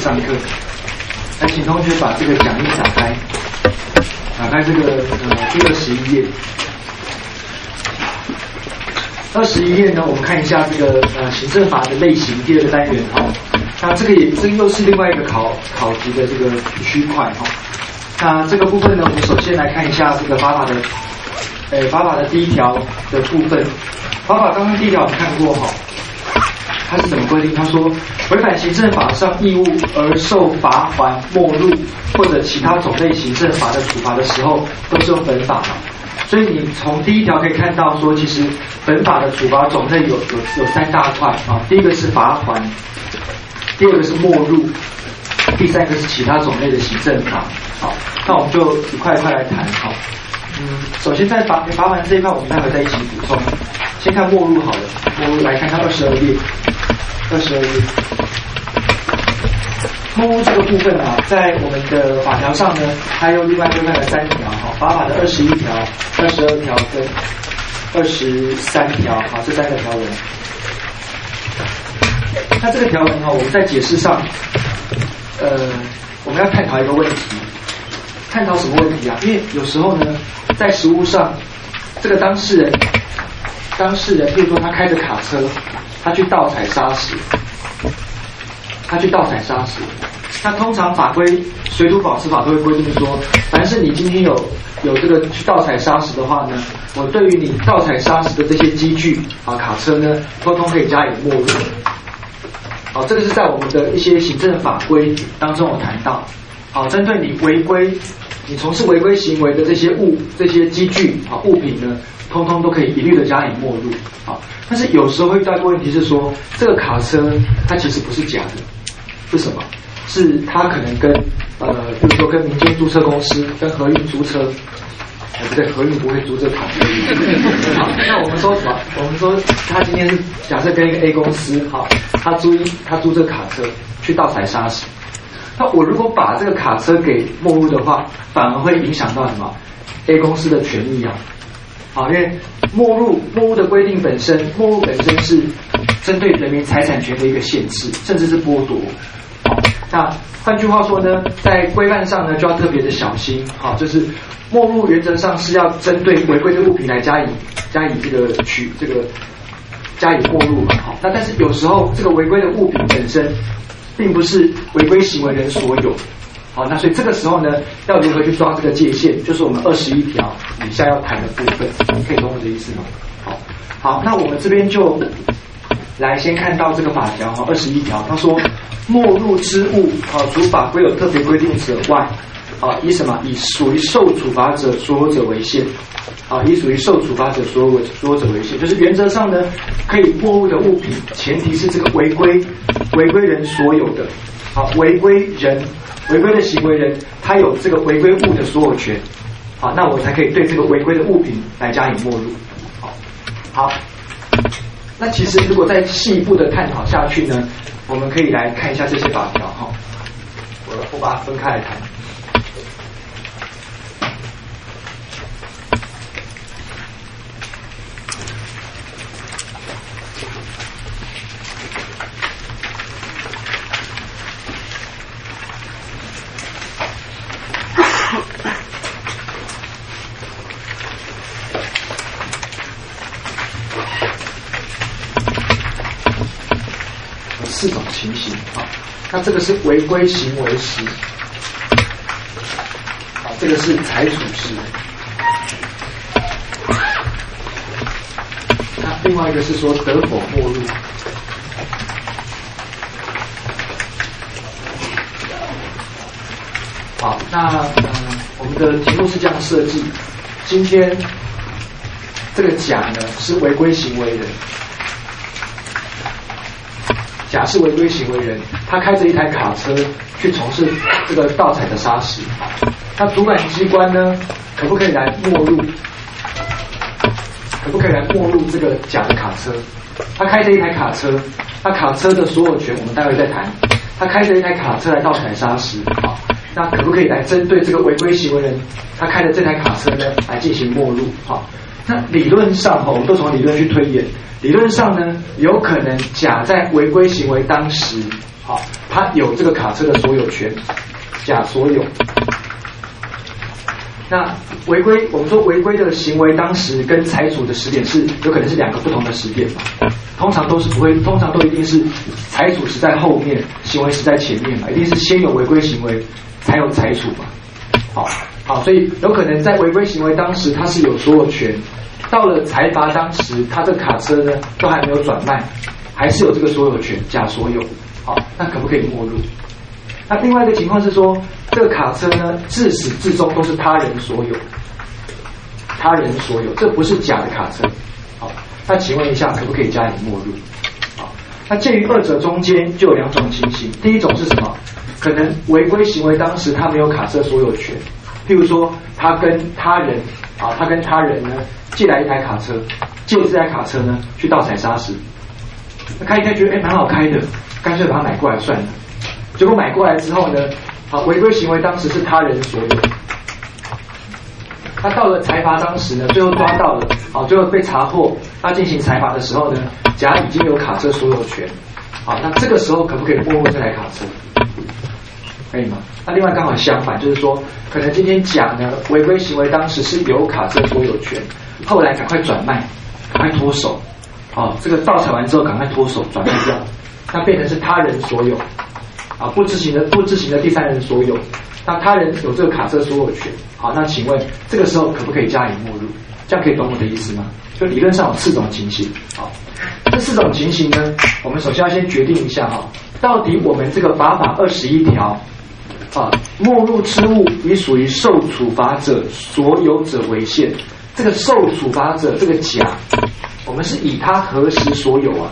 上课。来，请同学把这个讲义打开，打开这个呃第二十一页。二十一页呢，我们看一下这个呃行政法的类型第二个单元哈。那这个也这又是另外一个考考题的这个区块哈。那这个部分呢，我们首先来看一下这个法法的，呃法法的第一条的部分。法法刚刚第一条我们看过哈，他是怎么规定？他说，违反行政法上义务而受罚款、没入或者其他种类行政法的处罚的时候，都是用本法嘛。所以你从第一条可以看到说，其实本法的处罚种类有有有三大块啊。第一个是罚款，第二个是没入，第三个是其他种类的行政法。好，那我们就一块一块来谈哈。嗯，首先在罚罚款这一块，我们待会再一起补充。先看没入好了，没入来看看二十二页，二十二页。没入这个部分啊，在我们的法条上呢，还有另外另外的三条哈，法法的二十一条、二十二条跟二十三条啊，这三个条文。那这个条文哈，我们在解释上，呃，我们要探讨一个问题。探讨什么问题啊？因为有时候呢，在实物上，这个当事人，当事人，比如说他开着卡车，他去盗采砂石，他去盗采砂石，那通常法规水土保持法都会规定说，凡是你今天有有这个去盗采砂石的话呢，我对于你盗采砂石的这些机具啊卡车呢，通通可以加以没入。好，这个是在我们的一些行政法规当中有谈到。好，针对你违规，你从事违规行为的这些物、这些机具啊物品呢，通通都可以一律的加以没入。好，但是有时候会遇到一个问题是说，这个卡车它其实不是假的，是什么？是它可能跟呃，比如说跟民间租车公司、跟合运租车，哎不对，合运不会租这卡车。好，那我们说什么？我们说他今天假设跟一个 A 公司，好，他租一他租这卡车去盗采砂石。那我如果把这个卡车给没入的话，反而会影响到什么 A 公司的权益啊？好，因为没入没入的规定本身，没入本身是针对人民财产权的一个限制，甚至是剥夺。好，那换句话说呢，在规范上呢就要特别的小心。好，就是没入原则上是要针对违规的物品来加以加以这个取这个加以没入嘛。好，那但是有时候这个违规的物品本身。并不是违规行为人所有，好，那所以这个时候呢，要如何去抓这个界限，就是我们二十一条以下要谈的部分，可以懂我的意思吗？好，好，那我们这边就来先看到这个法条哈，二十一条，他说，没入之物，啊，除法规有特别规定者外，啊，以什么？以属于受处罚者所有者为限。啊，以属于受处罚者所有所有者为限，就是原则上呢，可以没入的物品，前提是这个违规违规人所有的。好，违规人违规的行为人，他有这个违规物的所有权。好，那我才可以对这个违规的物品来加以没入。好，好，那其实如果再进一步的探讨下去呢，我们可以来看一下这些法条哈。我我把它分开来谈。四种情形啊，那这个是违规行为时，啊，这个是采取时，那另外一个是说得否没入，好，那嗯，我们的题目是这样设计，今天这个甲呢是违规行为的。假释违规行为人，他开着一台卡车去从事这个盗采的砂石。那主管机关呢，可不可以来没入？可不可以来没入这个假的卡车？他开着一台卡车，那卡车的所有权我们待会再谈。他开着一台卡车来盗采砂石，好，那可不可以来针对这个违规行为人，他开的这台卡车呢，来进行没入？好，那理论上哈，我们都从理论去推演。理论上呢，有可能甲在违规行为当时，好，他有这个卡车的所有权，甲所有。那违规，我们说违规的行为当时跟财主的时点是有可能是两个不同的时点嘛？通常都是不会，通常都一定是财主是在后面，行为是在前面嘛？一定是先有违规行为，才有财主嘛？好，好，所以有可能在违规行为当时他是有所有权，到了财阀当时，他这卡车呢都还没有转卖，还是有这个所有权，假所有。好，那可不可以没入？那另外一个情况是说，这个卡车呢，自始至终都是他人所有，他人所有，这不是假的卡车。好，那请问一下，可不可以加以没入？好，那介于二者中间就有两种情形，第一种是什么？可能违规行为当时他没有卡车所有权，譬如说他跟他人啊，他跟他人呢借来一台卡车，借这台卡车呢去盗采砂石，那开一开觉得哎蛮好开的，干脆把它买过来算了。结果买过来之后呢，啊，违规行为当时是他人所有。他到了财阀当时呢，最后抓到了，啊，最后被查获，他进行财阀的时候呢，甲已经有卡车所有权，好，那这个时候可不可以没入这台卡车？可以吗？那另外刚好相反，就是说，可能今天甲呢违规行为当时是有卡车所有权，后来赶快转卖，赶快脱手，啊，这个盗采完之后赶快脱手转卖掉，那变成是他人所有。啊，不知情的不知情的第三人所有，那他人有这个卡车所有权。好，那请问这个时候可不可以加以没入？这样可以懂我的意思吗？就理论上有四种情形。好，这四种情形呢，我们首先要先决定一下哈，到底我们这个法法二十一条啊，没入之物以属于受处罚者所有者为限。这个受处罚者这个甲，我们是以他何时所有啊？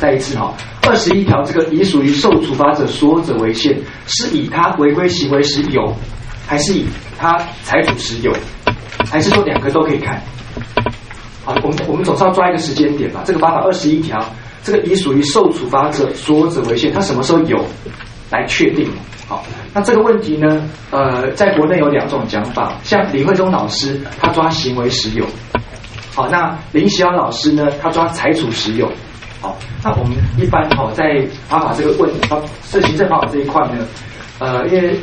再一次哈，二十一条这个以属于受处罚者所有者为限，是以他违规行为时有，还是以他财主时有，还是说两个都可以看？好，我们我们总是要抓一个时间点吧。这个八法二十一条，这个以属于受处罚者所有者为限，他什么时候有来确定？好，那这个问题呢，呃，在国内有两种讲法，像李慧忠老师他抓行为实有，好，那林喜阳老师呢，他抓财主时有。好，那我们一般好在法法这个问法是行政方法这一块呢，呃，因为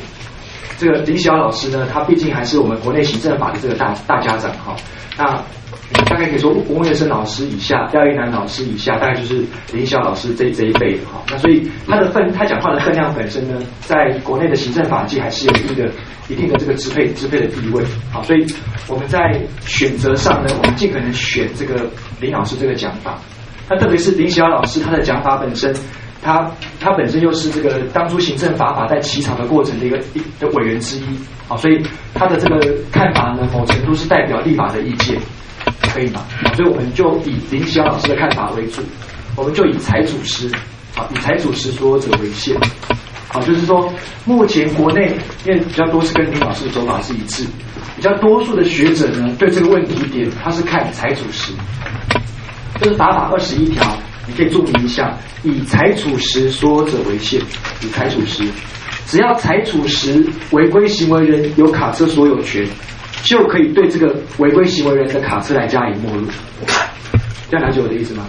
这个林晓老师呢，他毕竟还是我们国内行政法的这个大大家长哈，那大概可以说吴文生老师以下，廖一南老师以下，大概就是林晓老师这这一辈的哈，那所以他的分他讲话的分量本身呢，在国内的行政法界还是有一定的一定的这个支配支配的地位，好，所以我们在选择上呢，我们尽可能选这个林老师这个讲法。那特别是林喜华老师，他的讲法本身，他他本身又是这个当初行政法法在起草的过程的一个一的委员之一，好，所以他的这个看法呢，某程度是代表立法的意见，可以吗？所以我们就以林喜华老师的看法为主，我们就以财主师，好，以财主师所有者为限，好，就是说目前国内因为比较多是跟林老师的走法是一致，比较多数的学者呢，对这个问题点他是看财主师。就是法法二十一条，你可以注明一下，以裁处时所有者为限。以裁处时，只要裁处时违规行为人有卡车所有权，就可以对这个违规行为人的卡车来加以没入。这样了解我的意思吗？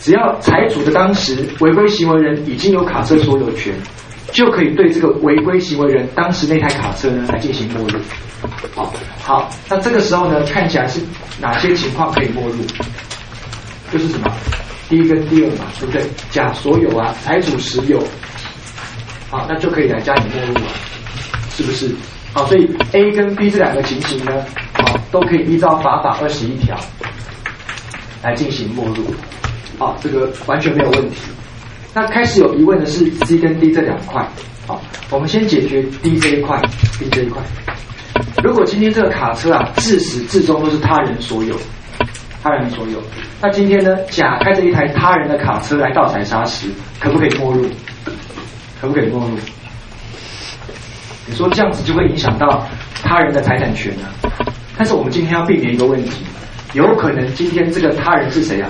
只要裁处的当时违规行为人已经有卡车所有权，就可以对这个违规行为人当时那台卡车呢来进行没入。好，好，那这个时候呢，看起来是哪些情况可以没入？就是什么，一跟第二嘛，对不对？甲所有啊，财主实有，好，那就可以来加以没入了，是不是？好，所以 A 跟 B 这两个情形呢，好，都可以依照法法二十一条来进行没入，好，这个完全没有问题。那开始有疑问的是 C 跟 D 这两块，好，我们先解决 D 这一块，D 这一块。如果今天这个卡车啊，自始至终都是他人所有。他人所有，那今天呢？甲开着一台他人的卡车来盗采砂石，可不可以没入？可不可以没入？你说这样子就会影响到他人的财产权呢？但是我们今天要避免一个问题，有可能今天这个他人是谁啊？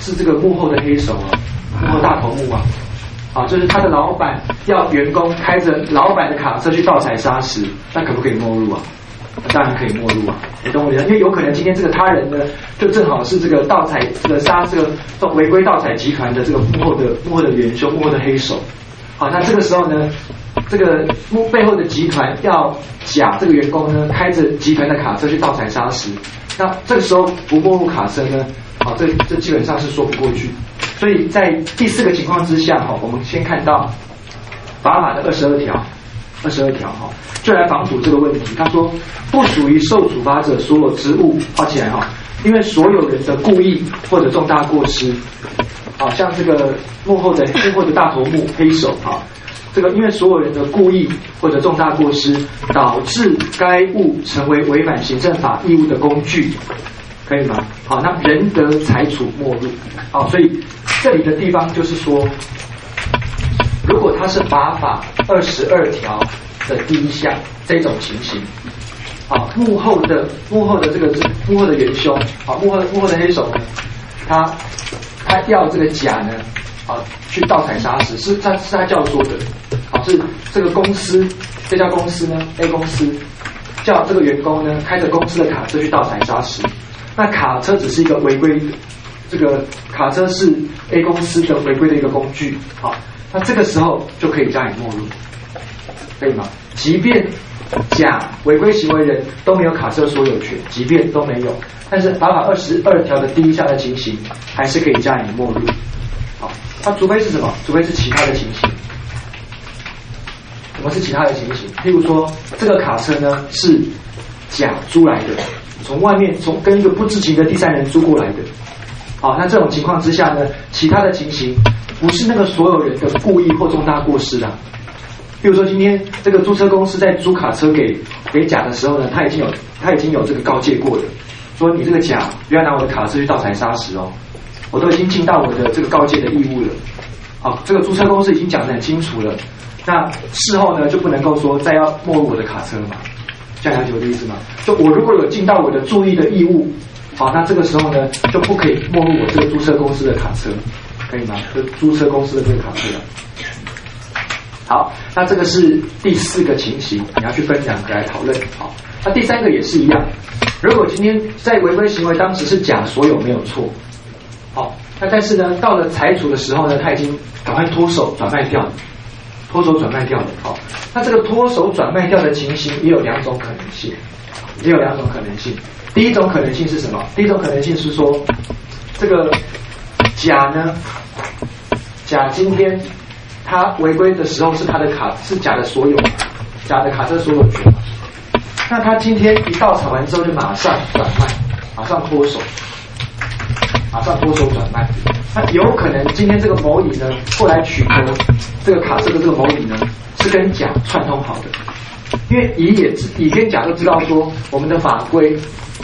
是这个幕后的黑手啊，幕后大头目啊，啊，就是他的老板要员工开着老板的卡车去盗采砂石，那可不可以没入啊？当然可以没入啊，你懂我意思？因为有可能今天这个他人呢，就正好是这个盗采这个杀这个违规盗采集团的这个幕后的幕后的元凶，幕后的黑手。好，那这个时候呢，这个幕背后的集团要假这个员工呢，开着集团的卡车去盗采砂石，那这个时候不没入卡车呢，好，这这基本上是说不过去。所以在第四个情况之下，哈，我们先看到法法的二十二条。二十二条哈，就来防堵这个问题。他说，不属于受处罚者所有职务，画起来哈，因为所有人的故意或者重大过失，好像这个幕后的 幕后的大头目黑手哈，这个因为所有人的故意或者重大过失，导致该物成为违反行政法义务的工具，可以吗？好，那人得裁处没入。好，所以这里的地方就是说。如果他是法法二十二条的第一项这种情形，啊，幕后的幕后的这个幕后的元凶，啊，幕后的幕后的黑手呢，他他要这个甲呢，啊，去盗采砂石，是他是他教唆的，啊，是这个公司这家公司呢，A 公司叫这个员工呢，开着公司的卡车去盗采砂石，那卡车只是一个违规，这个卡车是 A 公司的违规的一个工具，好。那这个时候就可以加以没入，可以吗？即便甲违规行为人都没有卡车所有权，即便都没有，但是法法二十二条的第一项的情形还是可以加以没入。好，那除非是什么？除非是其他的情形。什么是其他的情形？譬如说，这个卡车呢是甲租来的，从外面从跟一个不知情的第三人租过来的。好，那这种情况之下呢，其他的情形。不是那个所有人的故意或重大过失的。比如说，今天这个租车公司在租卡车给给甲的时候呢，他已经有他已经有这个告诫过了，说你这个甲不要拿我的卡车去盗采砂石哦，我都已经尽到我的这个告诫的义务了。好，这个租车公司已经讲得很清楚了。那事后呢，就不能够说再要没入我的卡车了嘛？这样了解我的意思吗？就我如果有尽到我的注意的义务，好，那这个时候呢，就不可以没入我这个租车公司的卡车。可以吗？就租车公司的这个卡车。好，那这个是第四个情形，你要去分两个来讨论。好，那第三个也是一样。如果今天在违规行为当时是甲所有没有错，好，那但是呢，到了裁处的时候呢，他已经赶快脱手转卖掉了，脱手转卖掉的。好，那这个脱手转卖掉的情形也有两种可能性，也有两种可能性。第一种可能性是什么？第一种可能性是说，这个甲呢。甲今天他违规的时候是他的卡是甲的所有，甲的卡车所有权。那他今天一到场完之后就马上转卖，马上脱手，马上脱手转卖。那有可能今天这个某乙呢，后来取得这个卡车的这个某乙呢，是跟甲串通好的。因为乙也知乙跟甲都知道说我们的法规，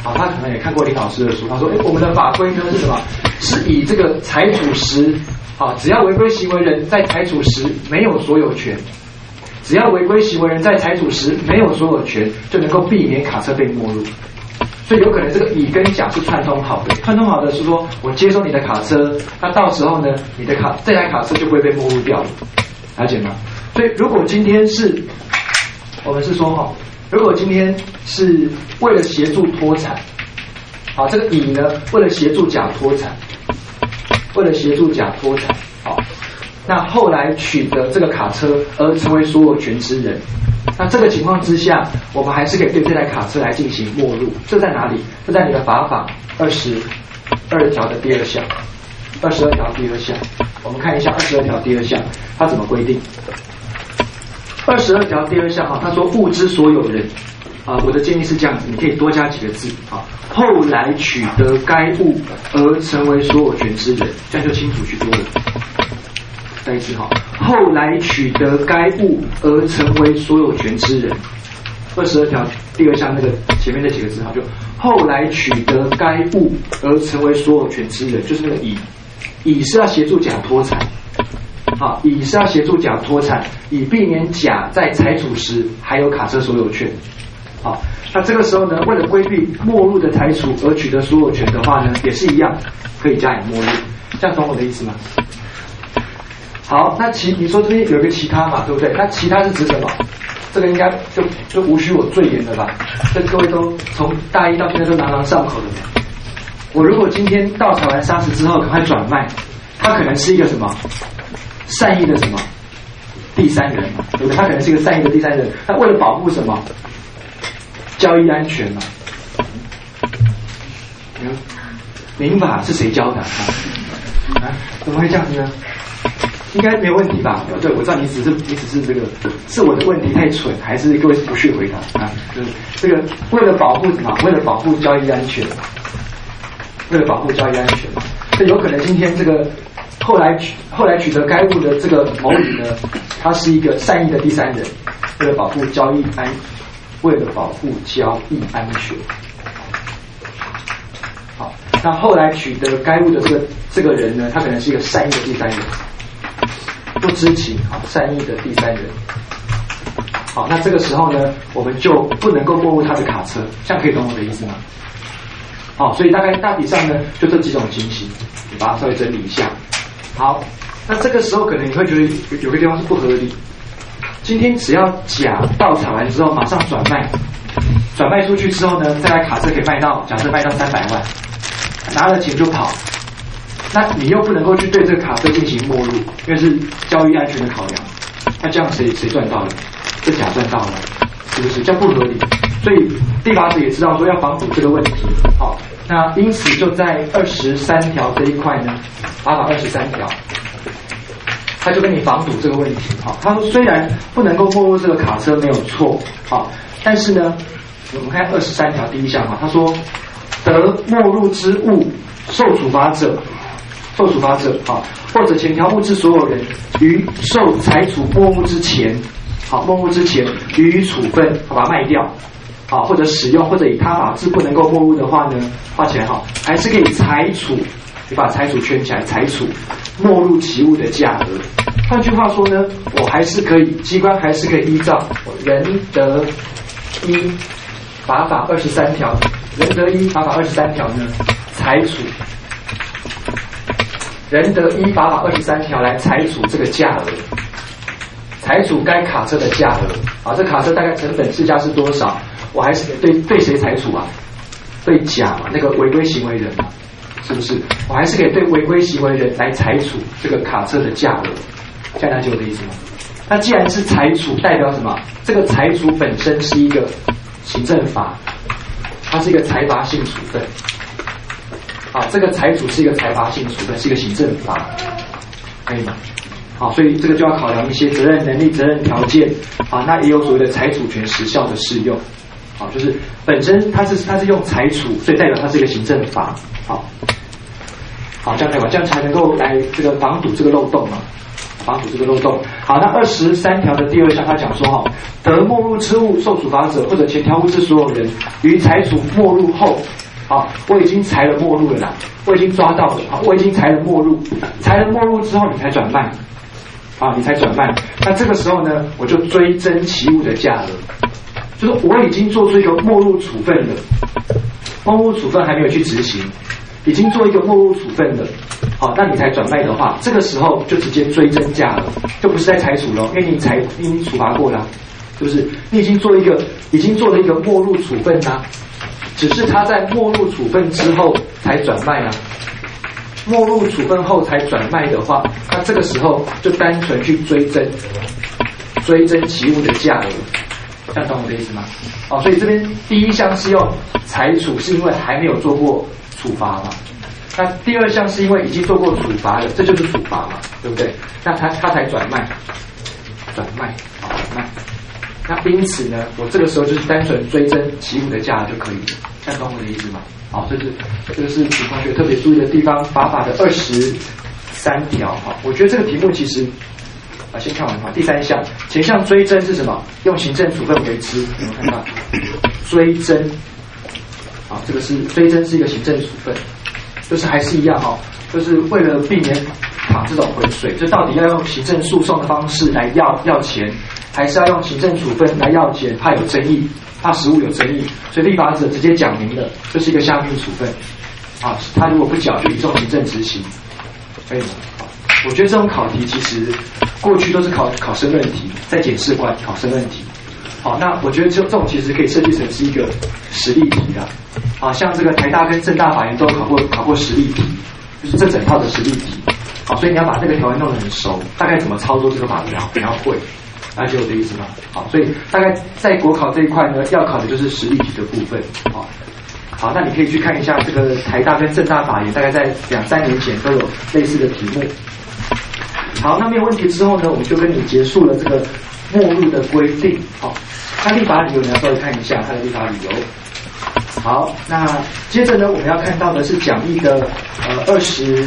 啊，他可能也看过林老师的书，他说，哎，我们的法规呢是什么？是以这个财主时。啊，只要违规行为人在裁处时没有所有权，只要违规行为人在裁处时没有所有权，就能够避免卡车被没入。所以有可能这个乙跟甲是串通好的，串通好的是说我接收你的卡车，那到时候呢，你的卡这台卡车就不会被没入掉了，了解吗？所以如果今天是，我们是说哈，如果今天是为了协助脱产，好，这个乙呢为了协助甲脱产。为了协助甲脱产，好，那后来取得这个卡车而成为所有权之人，那这个情况之下，我们还是可以对这台卡车来进行没入。这在哪里？这在你的法法二十二条的第二项，二十二条第二项，我们看一下二十二条第二项它怎么规定。二十二条第二项哈，他说物之所有人。啊，我的建议是这样子，你可以多加几个字啊。后来取得该物而成为所有权之人，这样就清楚许多了。再一次哈，后来取得该物而成为所有权之人，二十二条第二项那个前面那几个字哈，就后来取得该物而成为所有权之人，就是那个乙，乙是要协助甲脱产，好，乙是要协助甲脱产，以避免甲在拆除时还有卡车所有权。好，那这个时候呢，为了规避末入的裁除而取得所有权的话呢，也是一样，可以加以末入，这样懂我的意思吗？好，那其你说这边有一个其他嘛，对不对？那其他是指什么？这个应该就就无需我赘言了吧？这各位都从大一到现在都朗朗上口的。我如果今天盗采完砂石之后赶快转卖，他可能是一个什么善意的什么第三人？对不对？他可能是一个善意的第三人，他为了保护什么交易安全嘛？民法是谁教的啊？怎么会这样子呢？应该没有问题吧？对，我知道你只是你只是这个是我的问题太蠢，还是各位不屑回答啊？就是这个为了保护什么？为了保护交易安全，为了保护交易安全，这有可能今天这个后来取后来取得该物的这个某乙呢，他是一个善意的第三人，为了保护交易安，为了保护交易安全。好，那后来取得该物的这个这个人呢，他可能是一个善意的第三人。不知情啊，善意的第三人。好，那这个时候呢，我们就不能够过户他的卡车，这样可以懂我的意思吗？好，所以大概大体上呢，就这几种情形，你把它稍微整理一下。好，那这个时候可能你会觉得有有个地方是不合理。今天只要甲盗采完之后马上转卖，转卖出去之后呢，再来卡车可以卖到，假设卖到三百万，拿了钱就跑。那你又不能够去对这个卡车进行没入，因为是交易安全的考量。那这样谁谁赚到了？这甲赚到了，是不是？这不合理。所以地法者也知道说要防堵这个问题。好，那因此就在二十三条这一块呢，法法二十三条，他就跟你防堵这个问题。哈，他说虽然不能够没入这个卡车没有错，好，但是呢，我们看二十三条第一项嘛，他说得没入之物受处罚者。受处罚者，好，或者前条物之所有人于受裁处没入之前，好，没入之前予以处分，把它卖掉，好，或者使用，或者以他法制不能够没入的话呢，画起来哈，还是可以裁处，你把财主圈起来，财主没入其物的价格。换句话说呢，我还是可以，机关还是可以依照仁德一法法二十三条，仁德一法法二十三条呢，裁处。仁德一法法二十三条来裁处这个价额，裁处该卡车的价额啊，这卡车大概成本市价是多少？我还是对对谁裁处啊？对甲嘛，那个违规行为人嘛，是不是？我还是可以对违规行为人来裁处这个卡车的价额，这样了解我的意思吗？那既然是裁处，代表什么？这个裁处本身是一个行政法，它是一个财罚性处分。啊，这个财主是一个财罚性处分，是一个行政法，可以吗？好，所以这个就要考量一些责任能力、责任条件。啊，那也有所谓的财主权时效的适用。好，就是本身它是它是用财处，所以代表它是一个行政法。好，好，这样对吧？这样才能够来这个防堵这个漏洞嘛，防堵这个漏洞。好，那二十三条的第二项，他讲说哈，得没入之物受处罚者，或者前条物之所有人，于财主没入后。好，我已经裁了末路了啦，我已经抓到了，好，我已经裁了末路，裁了末路之后你才转卖，啊，你才转卖，那这个时候呢，我就追征其物的价格，就是我已经做出一个末路处分了，末路处分还没有去执行，已经做一个末路处分了，好，那你才转卖的话，这个时候就直接追征价了，就不是在裁处了，因为你裁已经处罚过了，是不是？你已经做一个，已经做了一个末路处分啦。只是他在没入处分之后才转卖啊，没入处分后才转卖的话，那这个时候就单纯去追增，追增其物的价格，这样懂我的意思吗？哦，所以这边第一项是用裁处，是因为还没有做过处罚嘛？那第二项是因为已经做过处罚了，这就是处罚嘛，对不对？那他他才转卖，转卖，好，转卖。那因此呢，我这个时候就是单纯追征起舞的价就可以了，看懂我的意思吗？好，这是这个是请同学特别注意的地方，法法的二十三条哈。我觉得这个题目其实啊，先看完哈。第三项前项追征是什么？用行政处分为之，有没有看到？追征，啊，这个是追征是一个行政处分，就是还是一样哈，就是为了避免卡这种回水，就到底要用行政诉讼的方式来要要钱。还是要用行政处分来要钱，怕有争议，怕实物有争议，所以立法者直接讲明了，这是一个下命处分。啊，他如果不缴，就移送行政执行，可以吗？我觉得这种考题其实过去都是考考生论题，在检视官考生论题。好，那我觉得就这种其实可以设计成是一个实例题的。啊，像这个台大跟政大法院都考过考过实例题，就是这整套的实例题。好，所以你要把这个条文弄得很熟，大概怎么操作这个法条你要会，了解我的意思吗？好，所以大概在国考这一块呢，要考的就是实例题的部分。好，好，那你可以去看一下这个台大跟政大法研，大概在两三年前都有类似的题目。好，那没有问题之后呢，我们就跟你结束了这个末路的规定。好，它立法理由你要稍微看一下它的立法理由。好，那接着呢，我们要看到的是讲义的呃二十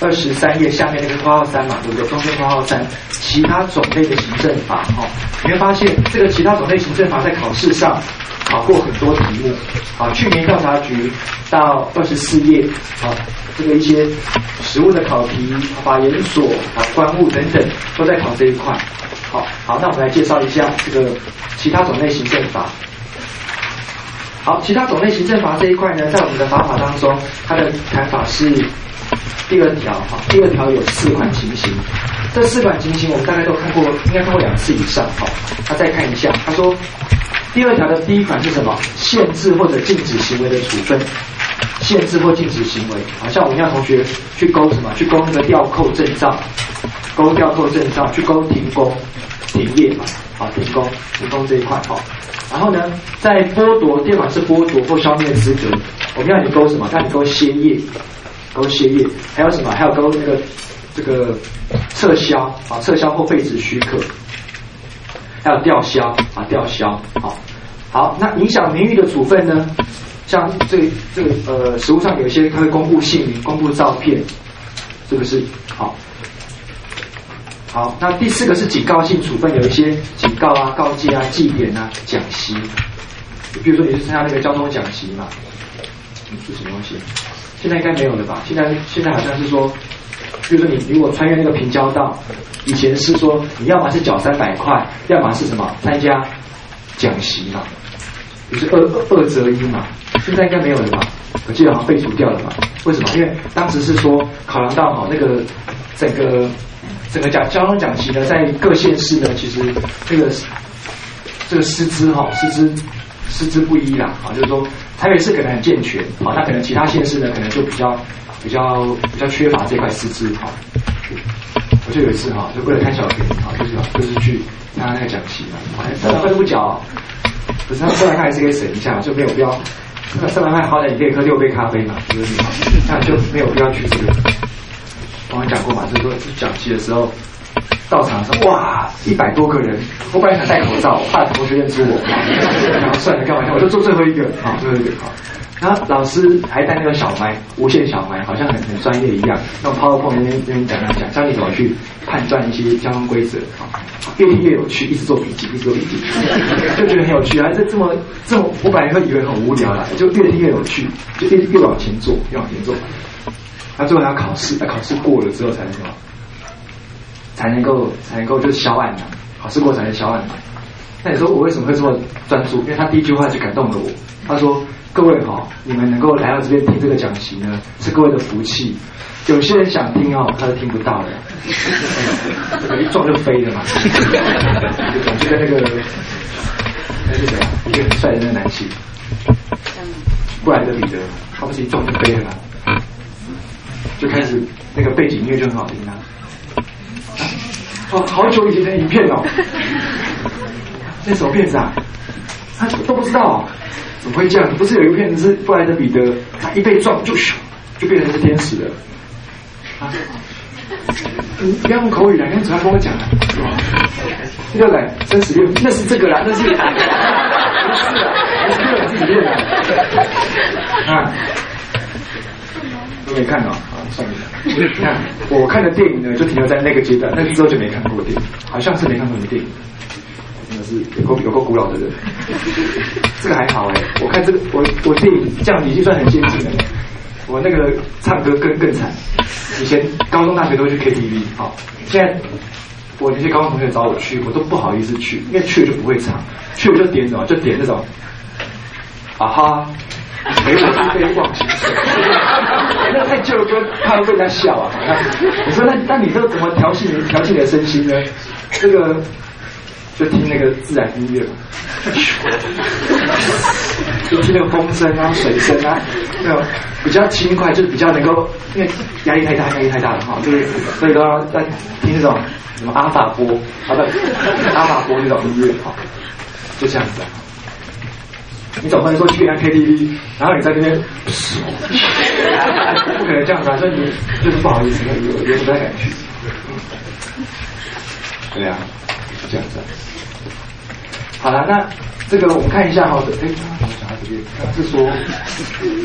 二十三页下面那个括号三嘛，对不对？中间括号三，其他种类的行政法。哈，你会发现这个其他种类行政法在考试上考过很多题目。好，去年调查局到二十四页，好，这个一些实物的考题，法研所、啊官务等等都在考这一块。好，好，那我们来介绍一下这个其他种类行政法。好，其他种类行政法这一块呢，在我们的法法当中，它的谈法是第二条哈。第二条有四款情形，这四款情形我们大概都看过，应该看过两次以上哈。那再看一下，他说第二条的第一款是什么？限制或者禁止行为的处分，限制或禁止行为。好像我们要同学去勾什么？去勾那个吊扣证照，勾吊扣证照，去勾停工、停业嘛。好，停工、停工这一块哈。然后呢，在剥夺，第二款是剥夺或消灭资格，我们要你勾什么？要你勾歇业，勾歇业，还有什么？还有勾那个这个撤销啊，撤销或废止许可，还有吊销啊，吊销。好，好，那影响名誉的处分呢？像这这个呃，实物上有一些它会公布姓名、公布照片，是不是？好。好，那第四个是警告性处分，有一些警告啊、告诫啊、记点啊、讲习。比如说你是参加那个交通讲习嘛，是什么东西？现在应该没有了吧？现在现在好像是说，比如说你如果穿越那个平交道，以前是说你要么是缴三百块，要么是什么参加讲习嘛，就是二二择一嘛。现在应该没有了吧？我记得好像废除掉了吧？为什么？因为当时是说考量到哈那个整个。整个讲交通讲习呢，在各县市呢，其实这个这个师资哈，师资师资不一啦，啊，就是说台北市可能很健全，好，那可能其他县市呢，可能就比较比较比较缺乏这块师资哈。我就有一次哈，就为了看小便宜啊，就是就是去参加那个讲习嘛，三百块都不缴，可是他三百块还是可以省一下，就没有必要。那三百块好歹你可以喝六杯咖啡嘛，是不是？那就没有必要去这个。刚刚讲过嘛，就是说讲戏的时候到场说，哇，一百多个人，我本来想戴口罩，怕同学认出我，然后算了，干嘛，我就坐最后一个，好，最后一个好。然后老师还带那个小麦，无线小麦，好像很很专业一样，用 PowerPoint 那边那边讲讲讲，教你怎么去判断一些交通规则，越听越有趣，一直做笔记，一直做笔记，就觉得很有趣啊！这这么这么，我本来会以为很无聊啦，就越听越有趣，就越越往前做，越往前做。那最后还要考试，那考试过了之后才能什么？才能够才能够就是销案嘛。考试过才能销案嘛。那你说我为什么会这么专注？因为他第一句话就感动了我。他说：“各位哈，你们能够来到这边听这个讲习呢，是各位的福气。有些人想听哦，他是听不到的，一撞就飞了嘛。就跟那个那是谁啊？一个很帅的那个男性，布莱德彼得，他不是一撞就飞了吗？”就开始那个背景音乐就很好听啊！哦，好久以前的影片哦，那什么片子啊？他都不知道，怎么会这样？不是有一个片子是布莱德彼得，他一被撞就咻，就变成是天使了。啊！你不要用口语了，用嘴巴跟我讲啊！第六感真实六，那是这个啦，那是 不是啊？不是我自己练的啊。都没看到啊，算了。你看我看的电影呢，就停留在那个阶段，那之后就没看过电影，好像是没看过什么电影。真的是有够有够古老的人。这个还好哎，我看这个我我电影这样已经算很先进了。我那个唱歌更更惨，以前高中大学都去 KTV，好，现在我那些高中同学找我去，我都不好意思去，因为去了就不会唱，去了就点什么，就点那种啊哈。没有是被忘情水，那太旧的歌，怕被人家笑啊！我说那那你这怎么调戏你调戏你的身心呢？这个就听那个自然音乐，就听那个风声啊、水声啊，那种比较轻快，就是比较能够，因为压力太大，压力太大了哈，就是所以都要在听那种什么阿法波，好的，阿法波那种音乐哈，就这样子。你总不能说去看 KTV，然后你在那边，不可能这样子啊！所以你就是不好意思，有有不太敢去。对啊，是这样子。好了，那这个我们看一下哈，哎，我们讲到这边，刚是说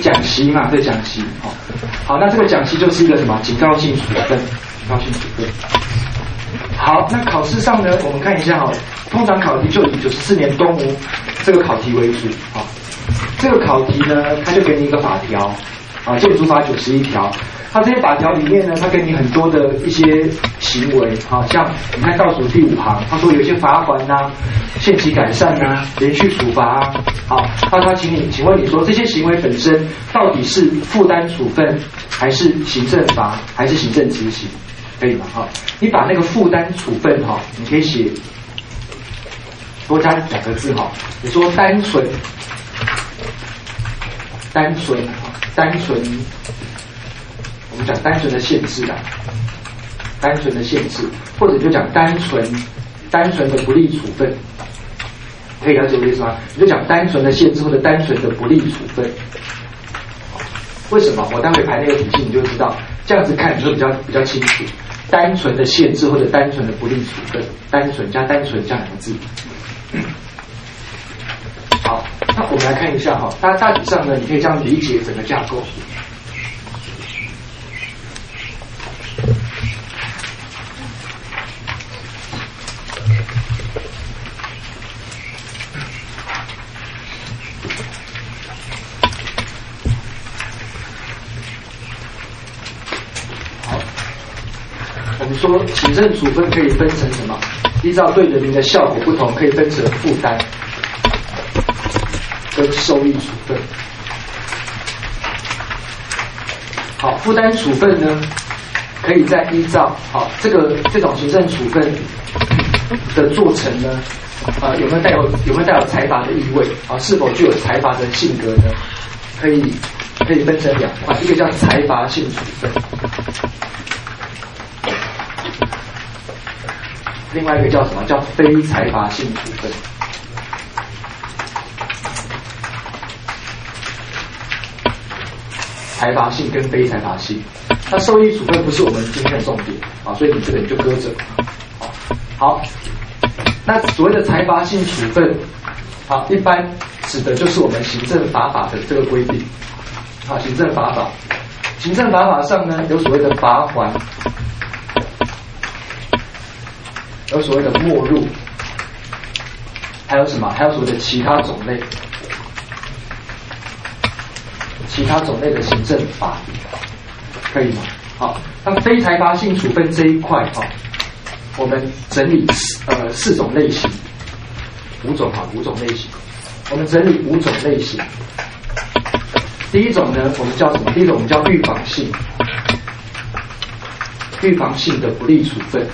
讲习嘛，对讲习，好，好，那这个讲习就是一个什么警告性处分，警告性处分。好，那考试上呢，我们看一下哈，通常考题就以九十四年东吴这个考题为主，好，这个考题呢，它就给你一个法条，啊，建筑法九十一条。它这些法条里面呢，它给你很多的一些行为，好像你看倒数第五行，他说有一些罚款呐、限期改善呐、连续处罚啊，好，那他请你，请问你说这些行为本身到底是负担处分，还是行政罚，还是行政执行？可以吗？哈，你把那个负担处分哈，你可以写多加两个字哈，你说单纯、单纯、单纯。我们讲单纯的限制啊，单纯的限制，或者就讲单纯、单纯的不利处分，可以了解我意思吗？你就讲单纯的限制或者单纯的不利处分。为什么？我待会排那个体系，你就知道。这样子看，你就比较比较清楚。单纯的限制或者单纯的不利处分，单纯加单纯这两个字。好，那我们来看一下哈，它大体上呢，你可以这样理解整个架构。好，我们说行政处分可以分成什么？依照对人民的效果不同，可以分成负担跟收益处分。好，负担处分呢，可以再依照好这个这种行政处分的做成呢，啊有没有带有有没有带有财阀的意味啊？是否具有财阀的性格呢？可以可以分成两块，一个叫财阀性处分。另外一个叫什么？叫非财阀性处分。财阀性跟非财阀性，那收益处分不是我们今天的重点啊，所以你这个你就搁着。好，那所谓的财阀性处分，好，一般指的就是我们行政法法的这个规定。好，行政法法，行政法法上呢有所谓的罚款。有所谓的没入，还有什么？还有所谓的其他种类，其他种类的行政法，可以吗？好，那非财阀性处分这一块哈，我们整理呃四种类型，五种哈，五种类型，我们整理五种类型。第一种呢，我们叫什么？第一种我们叫预防性，预防性的不利处分。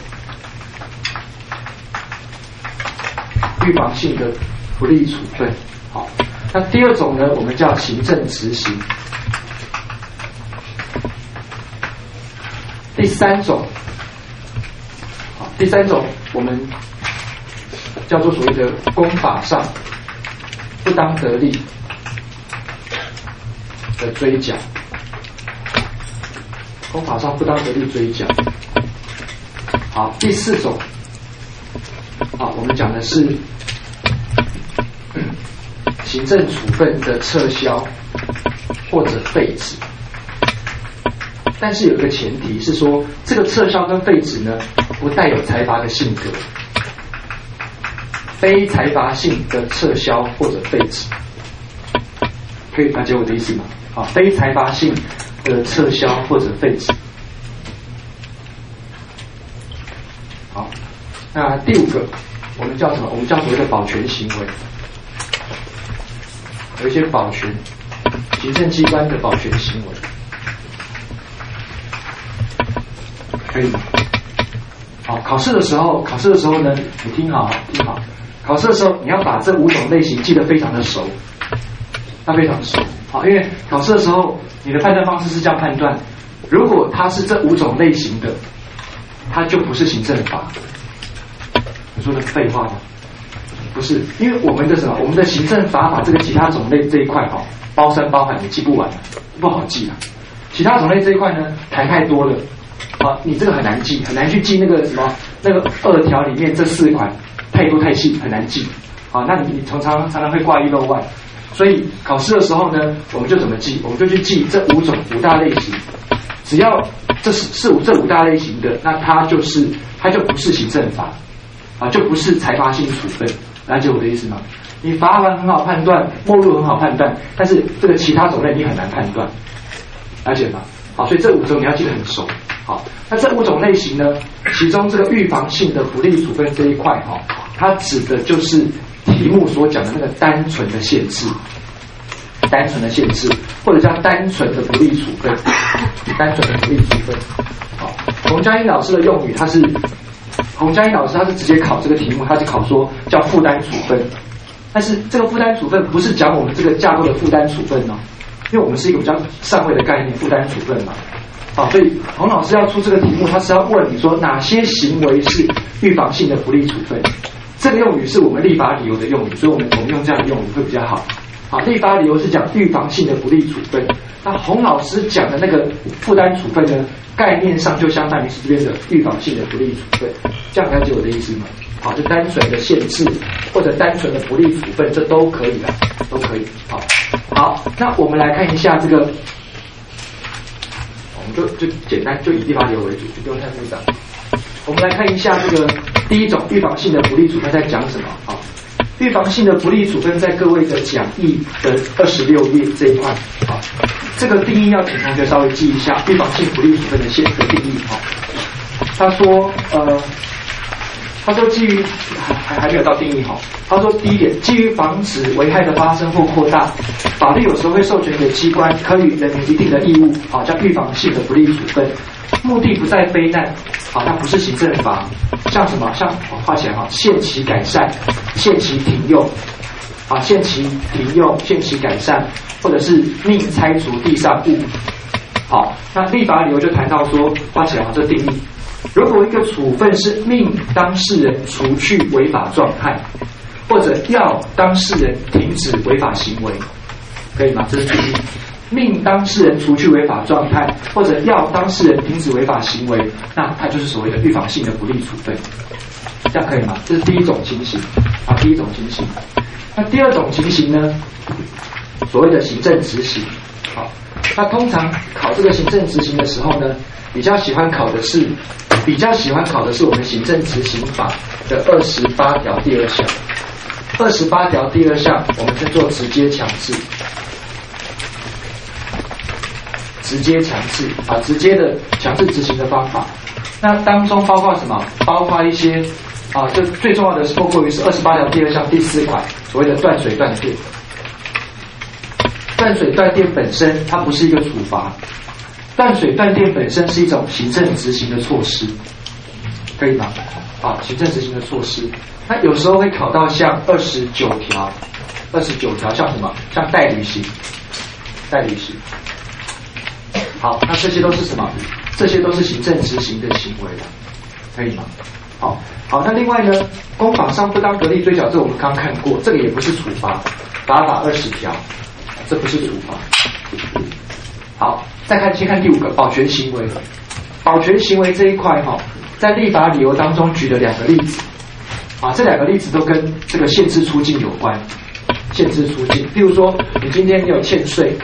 预防性的不利处分，好，那第二种呢，我们叫行政执行。第三种，好，第三种我们叫做所谓的公法上不当得利的追缴，公法上不当得利追缴。好，第四种，好，我们讲的是。行政处分的撤销或者废止，但是有一个前提是说，这个撤销跟废止呢，不带有财阀的性格，非财阀性的撤销或者废止，可以了解我的意思吗？啊，非财阀性的撤销或者废止。好，那第五个，我们叫什么？我们叫所谓的保全行为。有一些保全，行政机关的保全行为，可以？好，考试的时候，考试的时候呢，你听好，听好，考试的时候你要把这五种类型记得非常的熟，那非常熟。好，因为考试的时候你的判断方式是这样判断：如果它是这五种类型的，它就不是行政法。你说的废话吗？不是，因为我们的什么？我们的行政法法这个其他种类这一块哈，包山包海你记不完，不好记啊。其他种类这一块呢，谈太多了，好，你这个很难记，很难去记那个什么那个二条里面这四款太多太细，很难记。好，那你你常常常常会挂一漏万，所以考试的时候呢，我们就怎么记？我们就去记这五种五大类型，只要这是是五这五大类型的，那它就是它就不是行政法啊，就不是财罚性处分。了解我的意思吗？你罚款很好判断，末路很好判断，但是这个其他种类你很难判断，了解吗？好，所以这五种你要记得很熟。好，那这五种类型呢，其中这个预防性的不利处分这一块哈，它指的就是题目所讲的那个单纯的限制，单纯的限制，或者叫单纯的不利处分，单纯的不利处分。好，洪佳音老师的用语，他是。洪佳音老师他是直接考这个题目，他是考说叫负担处分，但是这个负担处分不是讲我们这个架构的负担处分哦，因为我们是一个比较上位的概念，负担处分嘛，好，所以洪老师要出这个题目，他是要问你说哪些行为是预防性的不利处分，这个用语是我们立法理由的用语，所以我们我们用这样的用语会比较好。好，立法理由是讲预防性的不利处分，那洪老师讲的那个负担处分呢？概念上就相当于是这边的预防性的不利处分，这样了解我的意思吗？好，就单纯的限制或者单纯的不利处分，这都可以的，都可以。好，好，那我们来看一下这个，我们就就简单就以地法理由为主，就不用太复杂。我们来看一下这个第一种预防性的不利处分在讲什么？好。预防性的不利处分在各位的讲义的二十六页这一块，啊，这个定义要请同学稍微记一下。预防性不利处分的限的定义，好，他说，呃，他说基于还还还没有到定义哈，他说第一点，基于防止危害的发生或扩大，法律有时候会授权给机关可予人民一定的义务，啊，叫预防性的不利处分。目的不在非难，好，它不是行政法，像什么，像我画起来哈，限期改善，限期停用，啊，限期停用，限期改善，或者是命拆除地上物，好，那立法理由就谈到说，画起来哈，这定义，如果一个处分是命当事人除去违法状态，或者要当事人停止违法行为，可以吗？这是定义。命当事人除去违法状态，或者要当事人停止违法行为，那它就是所谓的预防性的不利处分，这样可以吗？这是第一种情形啊，第一种情形。那第二种情形呢？所谓的行政执行，好，那通常考这个行政执行的时候呢，比较喜欢考的是，比较喜欢考的是我们行政执行法的二十八条第二项。二十八条第二项，我们叫做直接强制。直接强制啊，直接的强制执行的方法，那当中包括什么？包括一些啊，这最重要的是包括于是二十八条第二项第四款所谓的断水断电。断水断电本身它不是一个处罚，断水断电本身是一种行政执行的措施，可以吗？啊，行政执行的措施，它有时候会考到像二十九条，二十九条像什么？像代履行，代履行。好，那这些都是什么？这些都是行政执行的行为了，可以吗？好，好，那另外呢，公法上不当得利追缴，这我们刚看过，这个也不是处罚，罚法二十条，这不是处罚。好，再看，先看第五个保全行为，保全行为这一块哈，在立法理由当中举了两个例子，啊，这两个例子都跟这个限制出境有关，限制出境，譬如说，你今天有欠税。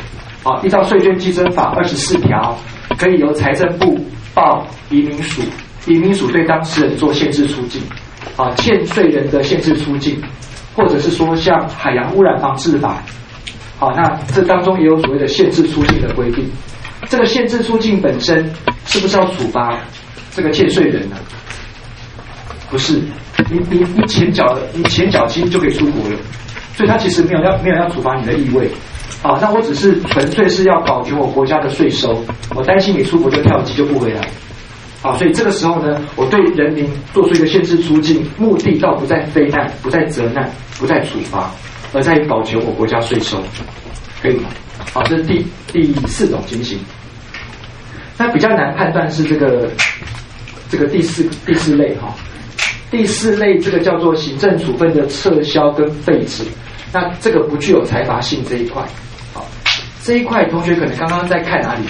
好，依照税捐稽征法二十四条，可以由财政部报移民署，移民署对当事人做限制出境。啊，欠税人的限制出境，或者是说像海洋污染防治法，好，那这当中也有所谓的限制出境的规定。这个限制出境本身是不是要处罚这个欠税人呢？不是，你你你前脚的，你钱缴清就可以出国了，所以他其实没有要没有要处罚你的意味。好，那我只是纯粹是要保全我国家的税收，我担心你出国就跳机就不回来，好，所以这个时候呢，我对人民做出一个限制出境，目的倒不在非难，不在责难，不在处罚，而在于保全我国家税收，可以吗？好，这是第第四种情形。那比较难判断是这个这个第四第四类哈，第四类这个叫做行政处分的撤销跟废止，那这个不具有财罚性这一块。这一块同学可能刚刚在看哪里？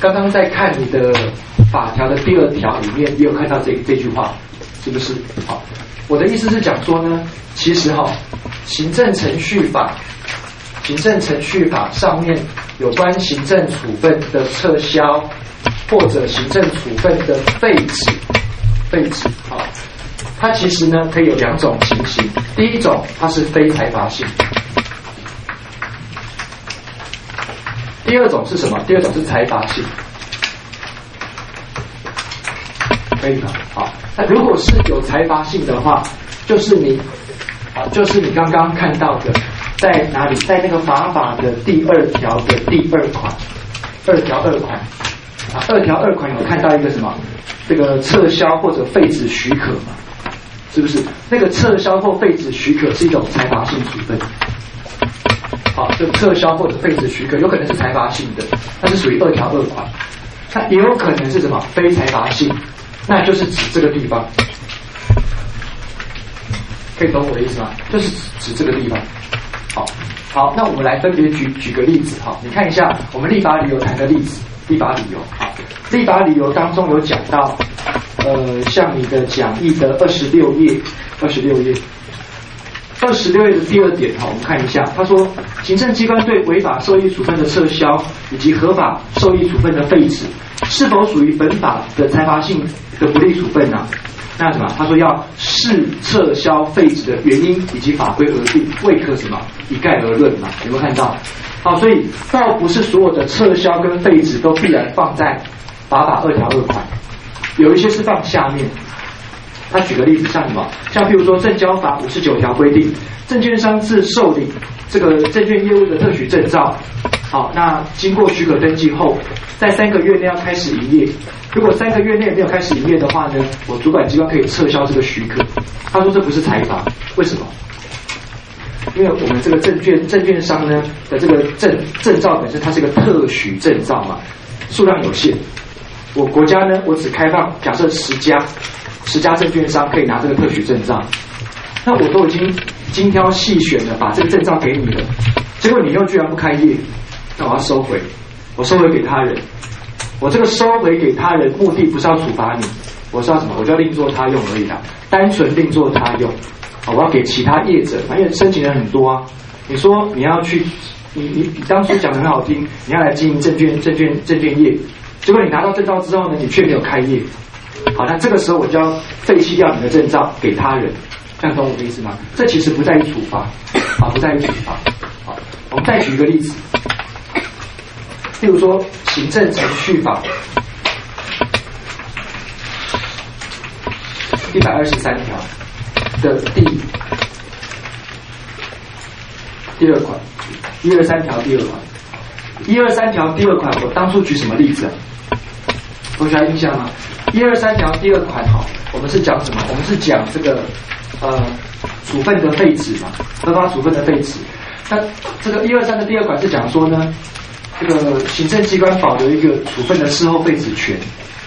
刚刚在看你的法条的第二条里面，也有看到这这句话，是不是？好，我的意思是讲说呢，其实哈，行政程序法、行政程序法上面有关行政处分的撤销或者行政处分的废止、废止，好，它其实呢可以有两种情形，第一种它是非财罚性。第二种是什么？第二种是财罚性，可以吗？好，那如果是有财罚性的话，就是你，啊，就是你刚刚看到的，在哪里？在那个法法的第二条的第二款，二条二款，啊，二条二款有看到一个什么？这个撤销或者废止许可嘛？是不是？那个撤销或废止许可是一种财罚性处分。好，就撤销或者废止许可，有可能是财罚性的，那是属于二条二款。那也有可能是什么非财罚性，那就是指这个地方，可以懂我的意思吗？就是指这个地方。好，好，那我们来分别举举个例子哈，你看一下我们立法理由谈的例子，立法理由。好，立法理由当中有讲到，呃，像你的讲义的二十六页，二十六页。二十六页的第二点哈，我们看一下，他说，行政机关对违法受益处分的撤销以及合法受益处分的废止，是否属于本法的财罚性的不利处分呢？那什么？他说要视撤销废止的原因以及法规而定，未可什么一概而论嘛？有没有看到？好，所以倒不是所有的撤销跟废止都必然放在法法二条二款，有一些是放下面。他举个例子，像什么？像譬如说《证交法》五十九条规定，证券商自受理这个证券业务的特许证照，好，那经过许可登记后，在三个月内要开始营业。如果三个月内没有开始营业的话呢，我主管机关可以撤销这个许可。他说这不是财罚，为什么？因为我们这个证券证券商呢的这个证证照本身，它是一个特许证照嘛，数量有限。我国家呢，我只开放假设十家。十家证券商可以拿这个特许证照，那我都已经精挑细选的把这个证照给你了，结果你又居然不开业，那我要收回，我收回给他人，我这个收回给他人目的不是要处罚你，我是要什么？我就要另做他用而已啦，单纯另做他用，我要给其他业者，因为申请人很多啊，你说你要去，你你你当初讲的很好听，你要来经营证券证券证券业，结果你拿到证照之后呢，你却没有开业。好，那这个时候我就要废弃掉你的证照给他人，这样懂我的意思吗？这其实不在于处罚，啊，不在于处罚。好，我们再举一个例子，例如说行政程序法一百二十三条的第第二款，一二三条第二款，一二三条第二款，我当初举什么例子啊？同学还印象吗？一二三条第二款哈，我们是讲什么？我们是讲这个呃处分的废止嘛，合法处分的废止。那这个一二三的第二款是讲说呢，这个行政机关保留一个处分的事后废止权。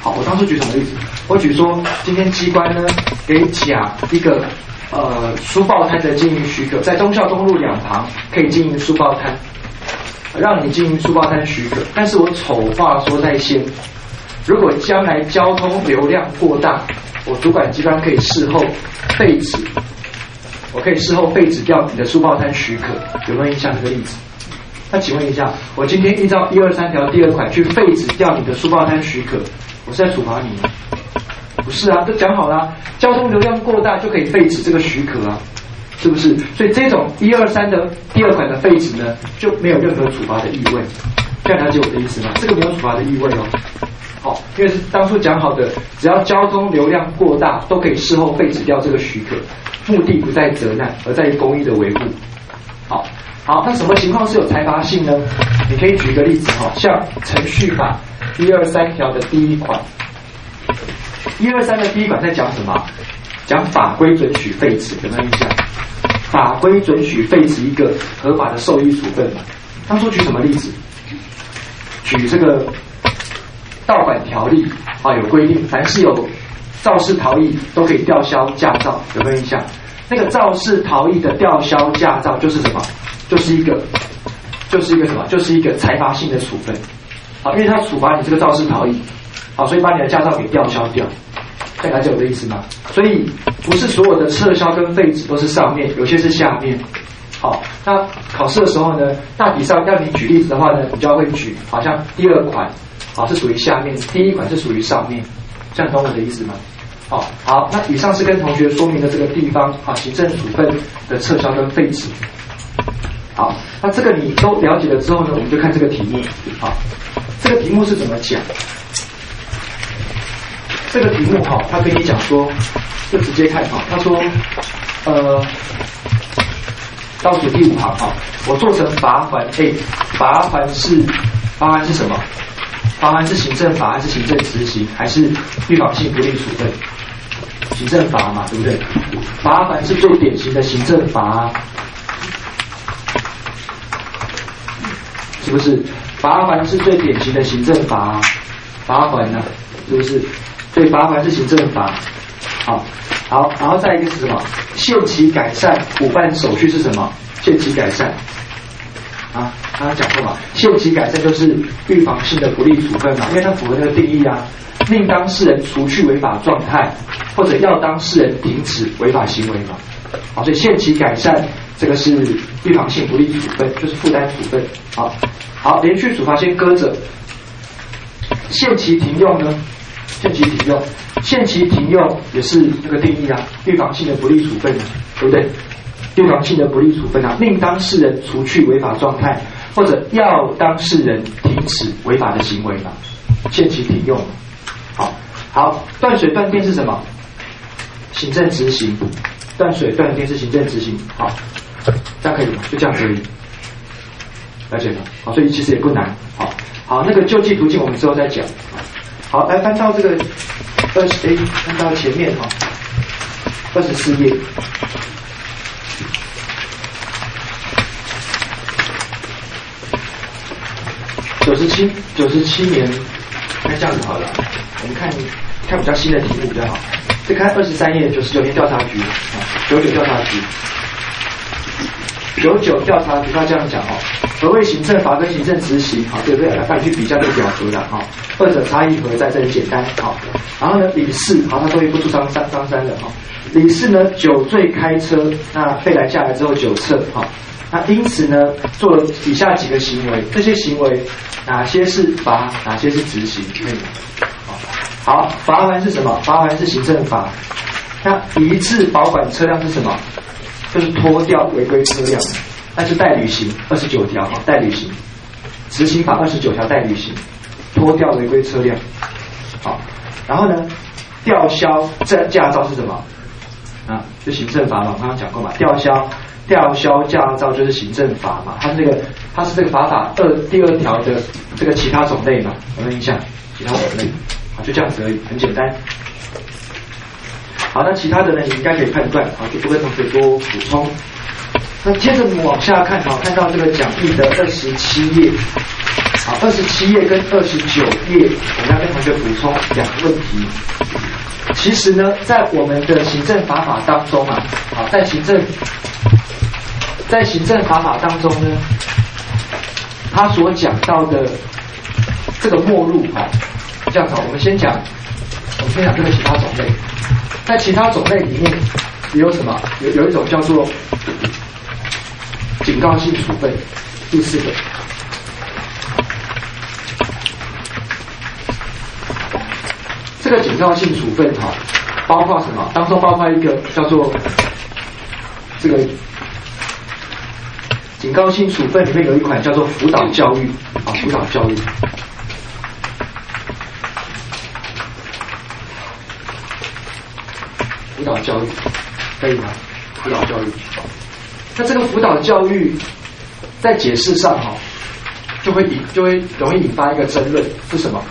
好，我当初举什么例子？我举说今天机关呢给甲一个呃书报摊的经营许可，在忠孝东路两旁可以经营书报摊，让你经营书报摊许可，但是我丑话说在先。如果将来交通流量过大，我主管机关可以事后废止，我可以事后废止掉你的书报摊许可，有没有印象这个例子？那请问一下，我今天依照一二三条第二款去废止掉你的书报摊许可，我是在处罚你吗？不是啊，都讲好了，交通流量过大就可以废止这个许可啊，是不是？所以这种一二三的第二款的废止呢，就没有任何处罚的意味，这样了解我的意思吗？这个没有处罚的意味哦。因为是当初讲好的，只要交通流量过大，都可以事后废止掉这个许可，目的不在责难，而在于公益的维护。好，好，那什么情况是有财罚性呢？你可以举一个例子哈，像程序法一二三条的第一款，一二三的第一款在讲什么？讲法规准许废止，有没有印象？法规准许废止一个合法的受益处分嘛？当初举什么例子？举这个盗版条例啊，有规定，凡是有肇事逃逸都可以吊销驾照，有没有印象？那个肇事逃逸的吊销驾照就是什么？就是一个，就是一个什么？就是一个财罚性的处分。好，因为他处罚你这个肇事逃逸，好，所以把你的驾照给吊销掉。再了解我的意思吗？所以不是所有的撤销跟废止都是上面，有些是下面。好，那考试的时候呢，大体上要你举例子的话呢，你就要会举，好像第二款，好是属于下面，第一款是属于上面，这样懂我的意思吗？好，好，那以上是跟同学说明的这个地方啊，行政处分的撤销跟废止。好，那这个你都了解了之后呢，我们就看这个题目。好，这个题目是怎么讲？这个题目哈，他跟你讲说，就直接看哈，他说，呃，倒数第五行哈，我做成罚款 A，罚款是罚款是什么？罚款是行政罚还是行政执行还是预防性不利处分？行政罚嘛，对不对？罚款是最典型的行政罚，是不是？罚款是最典型的行政罚，罚款呢，是不是？对罚款是行政罚，好，好，然后再一个是什么？限期改善补办手续是什么？限期改善，啊，刚刚讲过嘛？限期改善就是预防性的不利处分嘛，因为它符合那个定义啊。令当事人除去违法状态，或者要当事人停止违法行为嘛。好，所以限期改善这个是预防性不利处分，就是负担处分。好，好，连续处罚先搁着，限期停用呢？限期停用，限期停用也是这个定义啊，预防性的不利处分，对不对？预防性的不利处分啊，令当事人除去违法状态，或者要当事人停止违法的行为嘛，限期停用。好，好，断水断电是什么？行政执行，断水断电是行政执行。好，这样可以吗？就这样可以，了解吗？好，所以其实也不难。好，好，那个救济途径我们之后再讲。好，来翻到这个二十 A，翻到前面哈，二十四页，九十七，九十七年，那这样子好了。我们看看比较新的题目比较好。再看二十三页，九十九年调查局啊，九九调查局，九九调查局，他这样讲哦。何谓行政法跟行政执行？好，对不对？来带你去比较这个表格的哈，二者差异何在？这很简单。好，然后呢，李四，好，他终于不出张三张三了哈。李四呢，酒醉开车，那被拦下来之后酒测，哈，那因此呢，做了以下几个行为，这些行为哪些是罚，哪些是执行？可以？好，罚款是什么？罚款是行政罚。那一次保管车辆是什么？就是拖掉违规车辆。那就代履行二十九条哈，代履行执行法二十九条代履行拖吊违规车辆，好，然后呢，吊销这驾照是什么啊？就行政法嘛，我刚刚讲过嘛，吊销吊销驾照就是行政法嘛，它是这个它是这个法法二第二条的这个其他种类嘛，有没有印象？其他种类，好，就这样子而已，很简单。好，那其他的呢，你应该可以判断，好，就不跟同学多补充。那接着我们往下看，好，看到这个讲义的二十七页，好，二十七页跟二十九页，我们要跟同学补充两个问题。其实呢，在我们的行政法法当中啊，好，在行政在行政法法当中呢，他所讲到的这个末路，哈，这样子，我们先讲，我们先讲这个其他种类，在其他种类里面也有什么？有有一种叫做。警告性处分，第四个，这个警告性处分哈，包括什么？当中包括一个叫做这个警告性处分里面有一款叫做辅导教育啊，辅导教育，辅导教育可以吗？辅导教育。那这个辅导教育在解释上哈，就会引就会容易引发一个争论，是什么？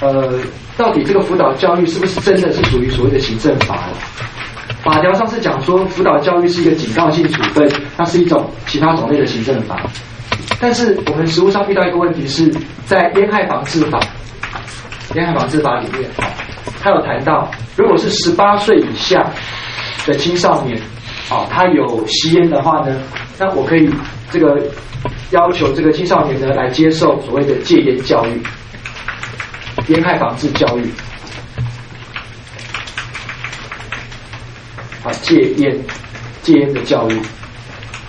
呃，到底这个辅导教育是不是真的是属于所谓的行政法了？法条上是讲说辅导教育是一个警告性处分，它是一种其他种类的行政法。但是我们实务上遇到一个问题是在烟害防治法，烟害防治法里面，他有谈到，如果是十八岁以下的青少年，啊，他有吸烟的话呢，那我可以这个要求这个青少年呢来接受所谓的戒烟教育。烟害防治教育，啊，戒烟，戒烟的教育，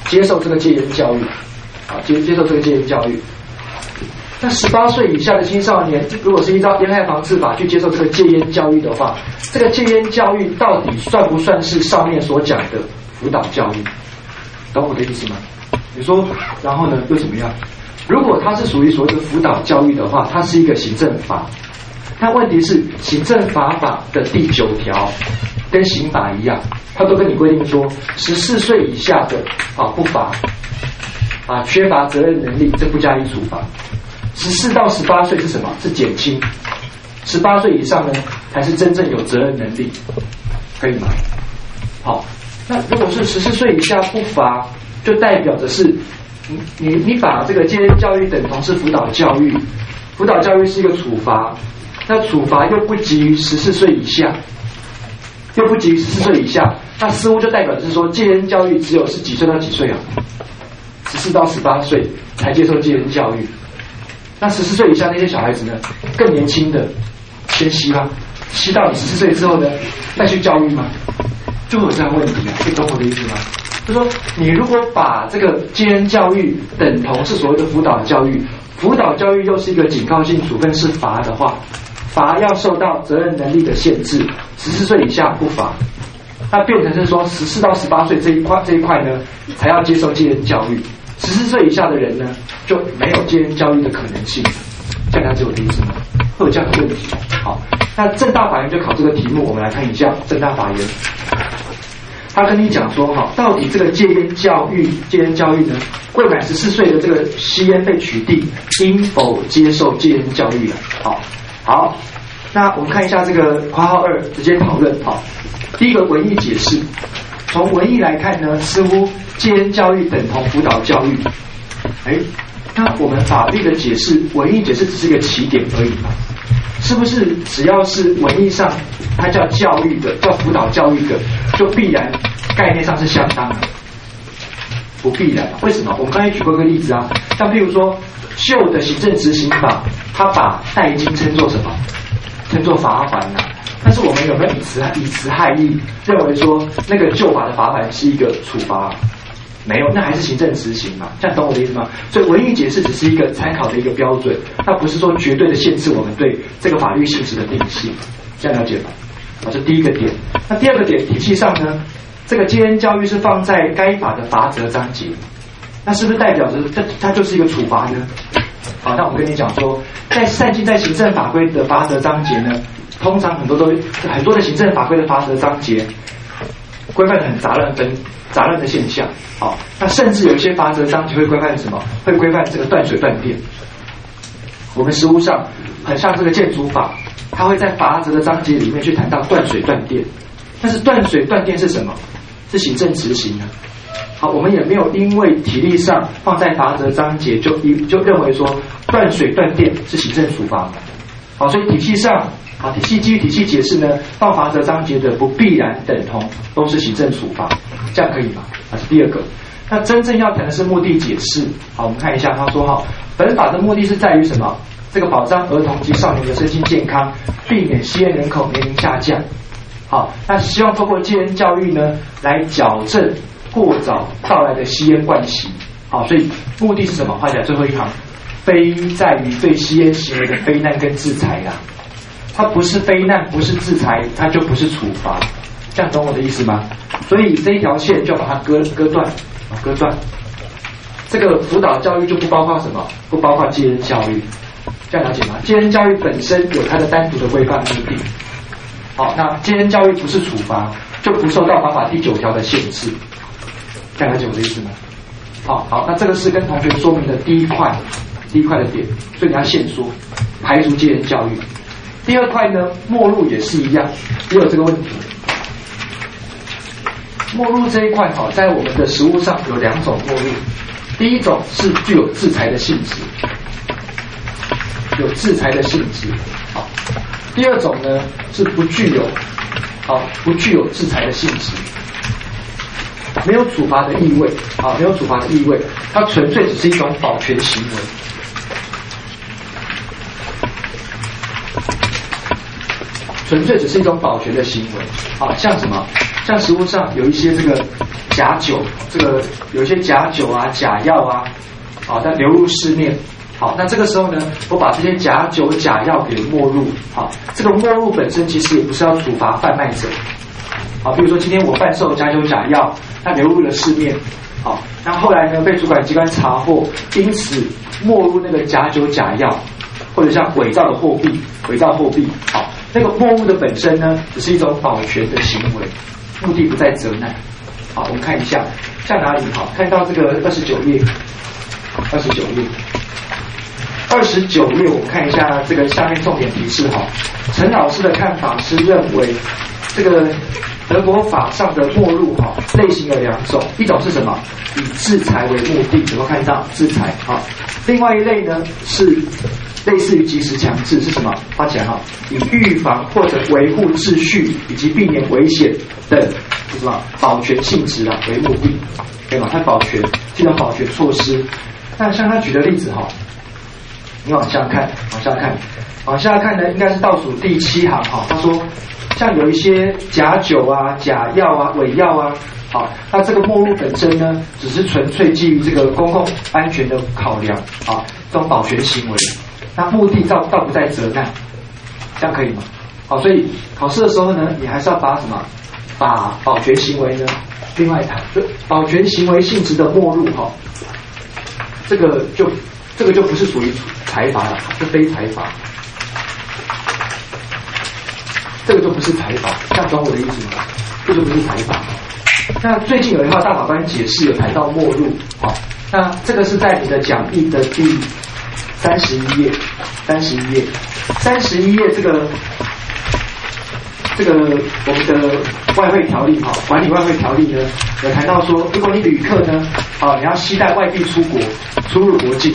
接受这个戒烟教育，啊，接接受这个戒烟教育。那十八岁以下的青少年，如果是依照烟害防治法去接受这个戒烟教育的话，这个戒烟教育到底算不算是上面所讲的辅导教育？懂我的意思吗？你说，然后呢，又怎么样？如果它是属于所谓的辅导教育的话，它是一个行政法。那问题是，行政法法的第九条跟刑法一样，它都跟你规定说，十四岁以下的啊不罚，啊缺乏责任能力，这不加以处罚。十四到十八岁是什么？是减轻。十八岁以上呢，才是真正有责任能力，可以吗？好，那如果是十四岁以下不罚，就代表着是，你你你把这个戒烟教育等同是辅导教育，辅导教育是一个处罚。那处罚又不及于十四岁以下，又不及于十四岁以下，那似乎就代表是说戒烟教育只有是几岁到几岁啊？十四到十八岁才接受戒烟教育。那十四岁以下那些小孩子呢？更年轻的先吸吧，吸到你十四岁之后呢，再去教育吗？就会有这样问题啊？你懂我的意思吗？就说你如果把这个戒烟教育等同是所谓的辅导教育，辅导教育又是一个警告性处分是罚的话。罚要受到责任能力的限制，十四岁以下不罚，那变成是说十四到十八岁这一块这一块呢，才要接受戒烟教育，十四岁以下的人呢就没有戒烟教育的可能性，这样了解我的意思吗？会有这样的问题。好，那正大法院就考这个题目，我们来看一下正大法院，他跟你讲说哈，到底这个戒烟教育戒烟教育呢，未满十四岁的这个吸烟被取缔，应否接受戒烟教育啊？好。好，那我们看一下这个括号二，直接讨论。好，第一个文艺解释，从文艺来看呢，似乎戒烟教育等同辅导教育。哎，那我们法律的解释，文艺解释只是一个起点而已嘛？是不是只要是文艺上它叫教育的，叫辅导教育的，就必然概念上是相当的？不必然，为什么？我们刚才举过一个例子啊，像譬如说旧的行政执行法。他把代金称作什么？称作罚款呢？但是我们有没有以词以词害意，认为说那个旧法的罚款是一个处罚？没有，那还是行政执行嘛？这样懂我的意思吗？所以文艺解释只是一个参考的一个标准，它不是说绝对的限制我们对这个法律性质的定性。这样了解吧？好，这第一个点。那第二个点，体系上呢，这个戒烟教育是放在该法的罚则章节，那是不是代表着这它就是一个处罚呢？好，那我跟你讲说，在善尽在行政法规的罚则章节呢，通常很多都很多的行政法规的罚则章节规范很杂乱、很杂乱的现象。好，那甚至有一些罚则章节会规范什么？会规范这个断水断电。我们实务上很像这个建筑法，它会在罚则的章节里面去谈到断水断电。但是断水断电是什么？是行政执行的。好，我们也没有因为体力上放在罚则章节就一就认为说断水断电是行政处罚。好，所以体系上啊，体系基于体系解释呢，放罚则章节的不必然等同都是行政处罚，这样可以吗？啊，是第二个。那真正要谈的是目的解释。好，我们看一下他说哈，本法的目的是在于什么？这个保障儿童及少年的身心健康，避免吸烟人口年龄下降。好，那希望透过戒烟教育呢，来矫正。过早到来的吸烟惯习，好，所以目的是什么？画起来最后一行，非在于对吸烟行为的非难跟制裁呀，它不是非难，不是制裁，它就不是处罚，这样懂我的意思吗？所以这一条线就把它割割断，割断。这个辅导教育就不包括什么？不包括戒烟教育，这样了解吗？戒烟教育本身有它的单独的规范目的。好，那戒烟教育不是处罚，就不受到法法第九条的限制。再了解我的意思吗？好好，那这个是跟同学说明的第一块，第一块的点，所以你要现说排除戒烟教育。第二块呢，末路也是一样，也有这个问题。末路这一块哈，在我们的食物上有两种末路，第一种是具有制裁的性质，有制裁的性质，第二种呢是不具有，好不具有制裁的性质，没有处罚的意味，啊，没有处罚的意味，它纯粹只是一种保全行为。纯粹只是一种保全的行为，啊，像什么？像食物上有一些这个假酒，这个有一些假酒啊、假药啊，好，在流入市面。好，那这个时候呢，我把这些假酒、假药给没入。好，这个没入本身其实也不是要处罚贩卖者。好，比如说今天我贩售假酒、假药，它流入了市面。好，那后来呢被主管机关查获，因此没入那个假酒、假药，或者像伪造的货币、伪造货币。好。那个没入的本身呢，只是一种保全的行为，目的不在责难。好，我们看一下，在哪里？好，看到这个二十九页，二十九页，二十九页，我们看一下这个下面重点提示哈。陈老师的看法是认为，这个德国法上的末路哈类型有两种，一种是什么？以制裁为目的，怎么看到制裁？哈，另外一类呢是。类似于及时强制是什么？花钱哈，以预防或者维护秩序以及避免危险等是什么保全性质啊为目的，对吗？它保全这种保全措施。那像他举的例子哈，你往下看，往下看，往下看呢，应该是倒数第七行哈。他说，像有一些假酒啊、假药啊、伪药啊，好，那这个目录本身呢，只是纯粹基于这个公共安全的考量啊，这种保全行为。那目的倒倒不在责难，这样可以吗？好，所以考试的时候呢，你还是要把什么，把保全行为呢，另外谈。就保全行为性质的没入哈，这个就这个就不是属于财阀了，是非财阀。这个就不是财阀，这样懂我的意思吗？这就不是财阀。那最近有一套大法官解释有谈到末路，好，那这个是在你的讲义的第。三十一页，三十一页，三十一页，这个这个我们的外汇条例哈，管理外汇条例呢，有谈到说，如果你旅客呢，啊，你要携带外币出国，出入国境，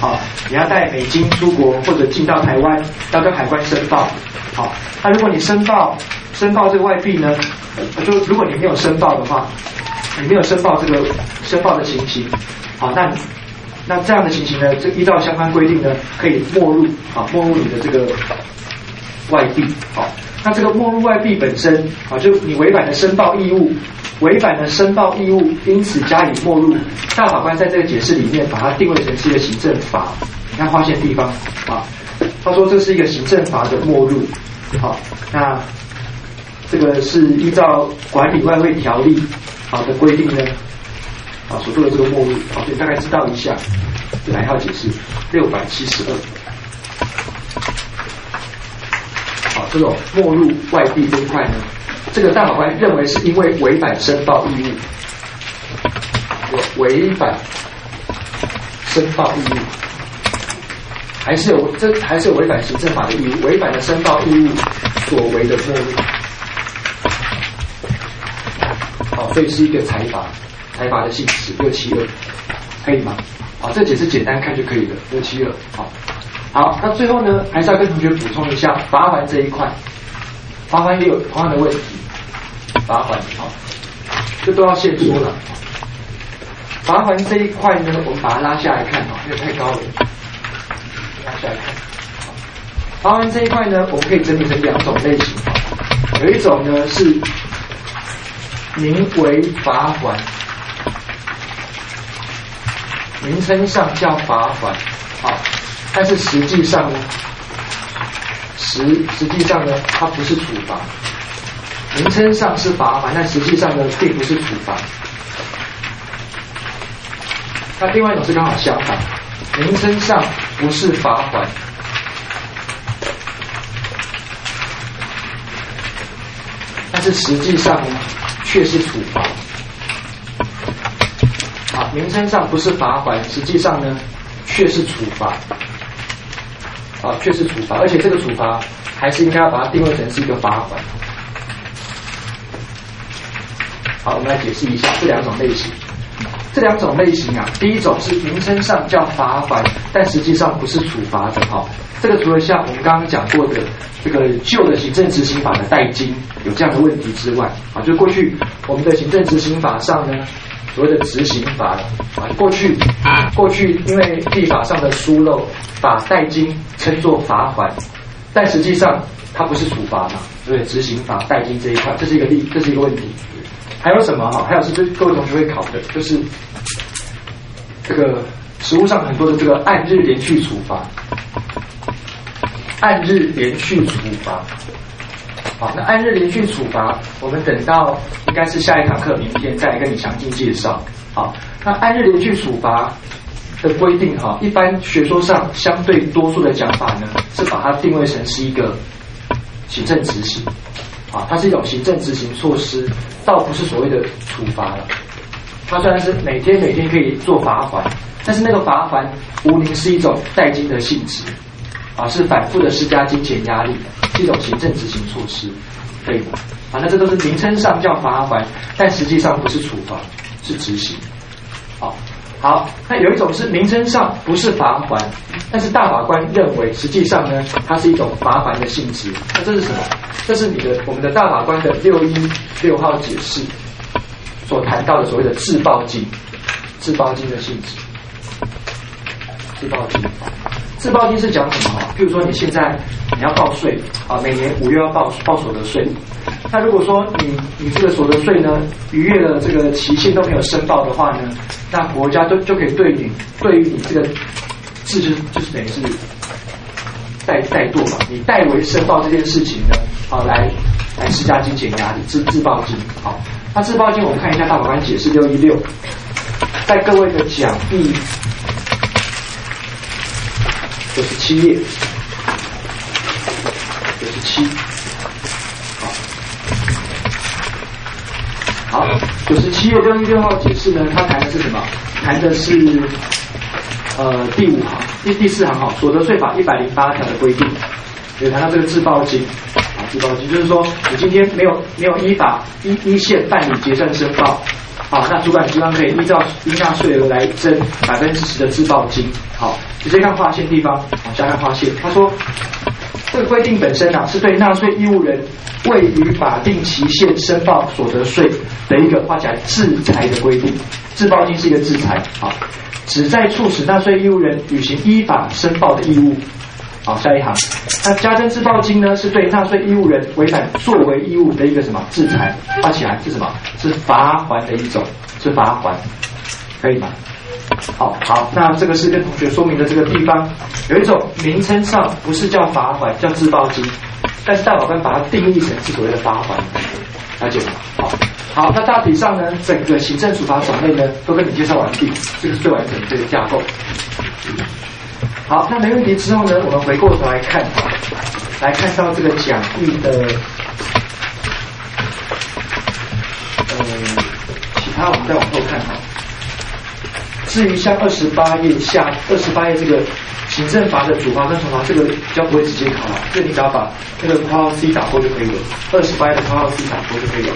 啊，你要带美金出国或者进到台湾，要跟海关申报，好，那如果你申报申报这个外币呢，就如果你没有申报的话，你没有申报这个申报的情形，好，那。那这样的情形呢，就依照相关规定呢，可以没入啊，没入你的这个外币。好，那这个没入外币本身啊，就你违反了申报义务，违反了申报义务，因此加以没入。大法官在这个解释里面，把它定位成是一个行政法。你看划线地方啊，他说这是一个行政法的没入。好，那这个是依照管理外汇条例好的规定呢。啊，所做的这个没入，好，你大概知道一下，哪一套解释？六百七十二。好，这种没入外币这一块呢，这个大法官认为是因为违反申报义务，违反申报义务，还是有这还是有违反行政法的义务，违反了申报义务所为的没入。好，所以是一个财阀。财阀的性质六七二，可以吗？好，这解释简单看就可以了。六七二，好，好，那最后呢，还是要跟同学补充一下罚款这一块，罚款也有同样的问题，罚款好，这都要先说了。罚款这一块呢，我们把它拉下来看啊，因为太高了，拉下来看。罚款这一块呢，我们可以整理成两种类型，有一种呢是名为罚款。名称上叫罚款，好，但是实际上呢，实实际上呢，它不是处罚。名称上是罚款，但实际上呢，并不是处罚。那另外一种是刚好相反，名称上不是罚款，但是实际上呢，却是处罚。啊名称上不是罚款，实际上呢却是处罚，啊，却是处罚，而且这个处罚还是应该要把它定位成是一个罚款？好，我们来解释一下这两种类型。这两种类型啊，第一种是名称上叫罚款，但实际上不是处罚的哈。这个除了像我们刚刚讲过的这个旧的行政执行法的代金有这样的问题之外，啊，就过去我们的行政执行法上呢，所谓的执行法啊，过去过去因为立法上的疏漏，把代金称作罚款，但实际上它不是处罚嘛，对执行法代金这一块，这是一个例，这是一个问题。还有什么哈？还有是这各位同学会考的，就是这个实物上很多的这个按日连续处罚，按日连续处罚。好，那按日连续处罚，我们等到应该是下一堂课，明天再来跟你详尽介绍。好，那按日连续处罚的规定哈，一般学说上相对多数的讲法呢，是把它定位成是一个行政执行。啊，它是一种行政执行措施，倒不是所谓的处罚了。它虽然是每天每天可以做罚款，但是那个罚款无宁是一种代金的性质，啊，是反复的施加金钱压力，一种行政执行措施，可以吗？啊，那这都是名称上叫罚还，但实际上不是处罚，是执行。好。好，那有一种是名称上不是罚还，但是大法官认为实际上呢，它是一种罚还的性质。那这是什么？这是你的我们的大法官的六一六号解释所谈到的所谓的自报金，自报金的性质。自报金，自报金是讲什么？譬如说你现在你要报税啊，每年五月要报报所得税。那如果说你你这个所得税呢逾越了这个期限都没有申报的话呢，那国家就就可以对你对于你这个自就就是等于是代代堕嘛，你代为申报这件事情呢，啊来来施加金钱压力，自自报金。好，那自报金我们看一下大法官解释六一六，在各位的讲义九十七页，九十七。好，好九十七页六一六号解释呢，它谈的是什么？谈的是呃第五行第第四行哈，所得税法一百零八条的规定，有谈到这个自报金啊，自报金就是说你今天没有没有依法依依线办理结算申报，好，那主管机关可以依照应纳税额来征百分之十的自报金。好，直接看划线地方，往下看划线，他说。这个规定本身啊，是对纳税义务人未于法定期限申报所得税的一个画起来制裁的规定。自报金是一个制裁，好，旨在促使纳税义务人履行依法申报的义务。好，下一行，那加征自报金呢，是对纳税义务人违反作为义务的一个什么制裁？画起来是什么？是罚还的一种，是罚还，可以吗？好好，那这个是跟同学说明的这个地方，有一种名称上不是叫罚款，叫自报金，但是大法官把它定义成是所谓的罚款，了解吗？好，好，那大体上呢，整个行政处罚种类呢，都跟你介绍完毕，这个是最完整的这个架构。好，那没问题之后呢，我们回过头来看，来看到这个讲义的，呃，其他我们再往后看哈。至于像二十八页下二十八页这个行政法的主罚跟从罚，这个比较不会直接考了，这你只要把那个括号 C 打勾就可以了。二十八页的括号 C 打勾就可以了。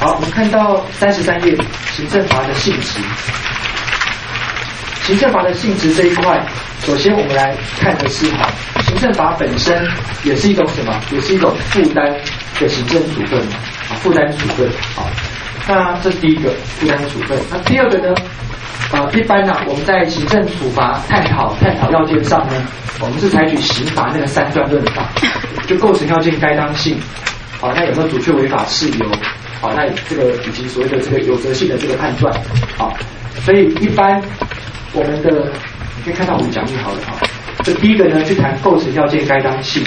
好，我们看到三十三页行政法的性质。行政法的性质这一块，首先我们来看的是哈，行政法本身也是一种什么？也是一种负担的行政处分啊，负担处分。好，那这是第一个负担处分。那第二个呢？啊，一般呢，我们在行政处罚探讨探讨要件上呢，我们是采取刑罚那个三段论法，就构成要件该当性，好，那有没有阻却违法事由，好，那这个以及所谓的这个有责性的这个判断，好，所以一般我们的你可以看到我们讲义好了哈，这第一个呢，去谈构成要件该当性，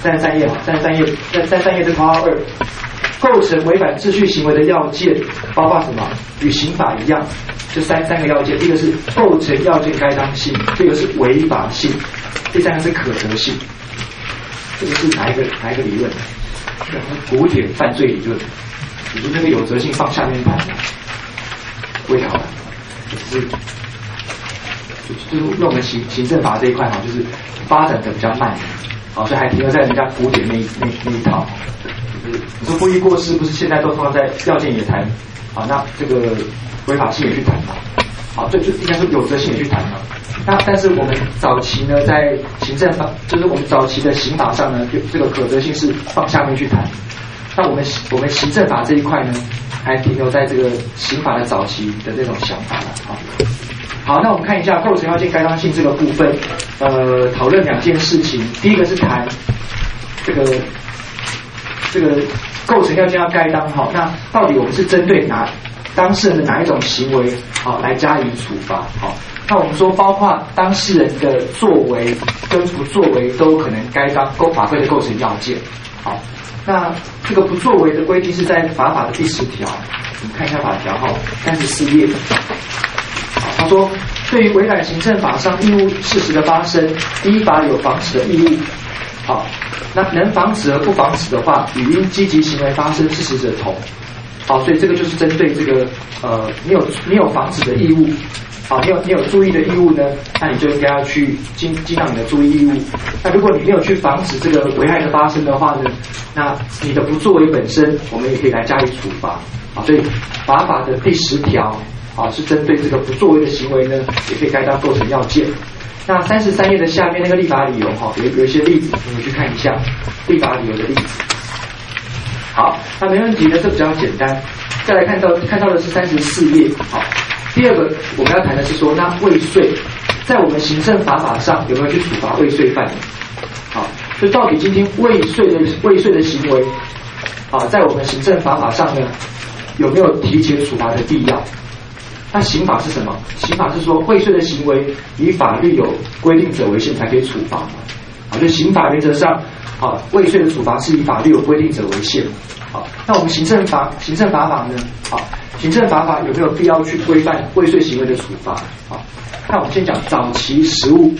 三十三页哈，三十三页，三三三页的括号二。构成违反秩序行为的要件，包括什么？与刑法一样，就三三个要件。第一个是构成要件该当性，这个是违法性，第三个是可得性。这个是哪一个哪一个理论？古典犯罪理论。你说那个有责性放下面谈，不会好，就是就是用我们行行政法这一块哈，就是发展的比较慢。好，所以还停留在人家古典那那那一套。就是你说故意过失，不是现在都放在要件也谈，好，那这个违法性也去谈嘛，好，这就应该说有责性也去谈嘛。那但是我们早期呢，在行政法，就是我们早期的刑法上呢，就这个可责性是放下面去谈。那我们我们行政法这一块呢，还停留在这个刑法的早期的这种想法了啊。好，那我们看一下构成要件该当性这个部分，呃，讨论两件事情。第一个是谈这个这个构成要件要该当哈，那到底我们是针对哪当事人的哪一种行为好来加以处罚好？那我们说，包括当事人的作为跟不作为，都可能该当构法规的构成要件。好，那这个不作为的规定是在法法的第十条，我们看一下法条哈，三十四页。好，他说，对于违反行政法上义务事实的发生，依法有防止的义务。好，那能防止而不防止的话，与因积极行为发生事实者同。好，所以这个就是针对这个呃，你有你有防止的义务。好，你有你有注意的义务呢，那你就应该要去尽尽到你的注意义务。那如果你没有去防止这个危害的发生的话呢，那你的不作为本身，我们也可以来加以处罚。好，所以法法的第十条啊，是针对这个不作为的行为呢，也可以该当构成要件。那三十三页的下面那个立法理由哈，有有一些例子，你们去看一下立法理由的例子。好，那没问题呢，这比较简单。再来看到看到的是三十四页，好。第二个我们要谈的是说，那未遂在我们行政法法上有没有去处罚未遂犯？好，就到底今天未遂的未遂的行为，啊，在我们行政法法上呢，有没有提前处罚的必要？那刑法是什么？刑法是说未遂的行为以法律有规定者为限才可以处罚嘛？啊，就刑法原则上，啊，未遂的处罚是以法律有规定者为限。好，那我们行政法行政法法呢？好。行政法法有没有必要去规范未遂行为的处罚？好，那我们先讲早期实务。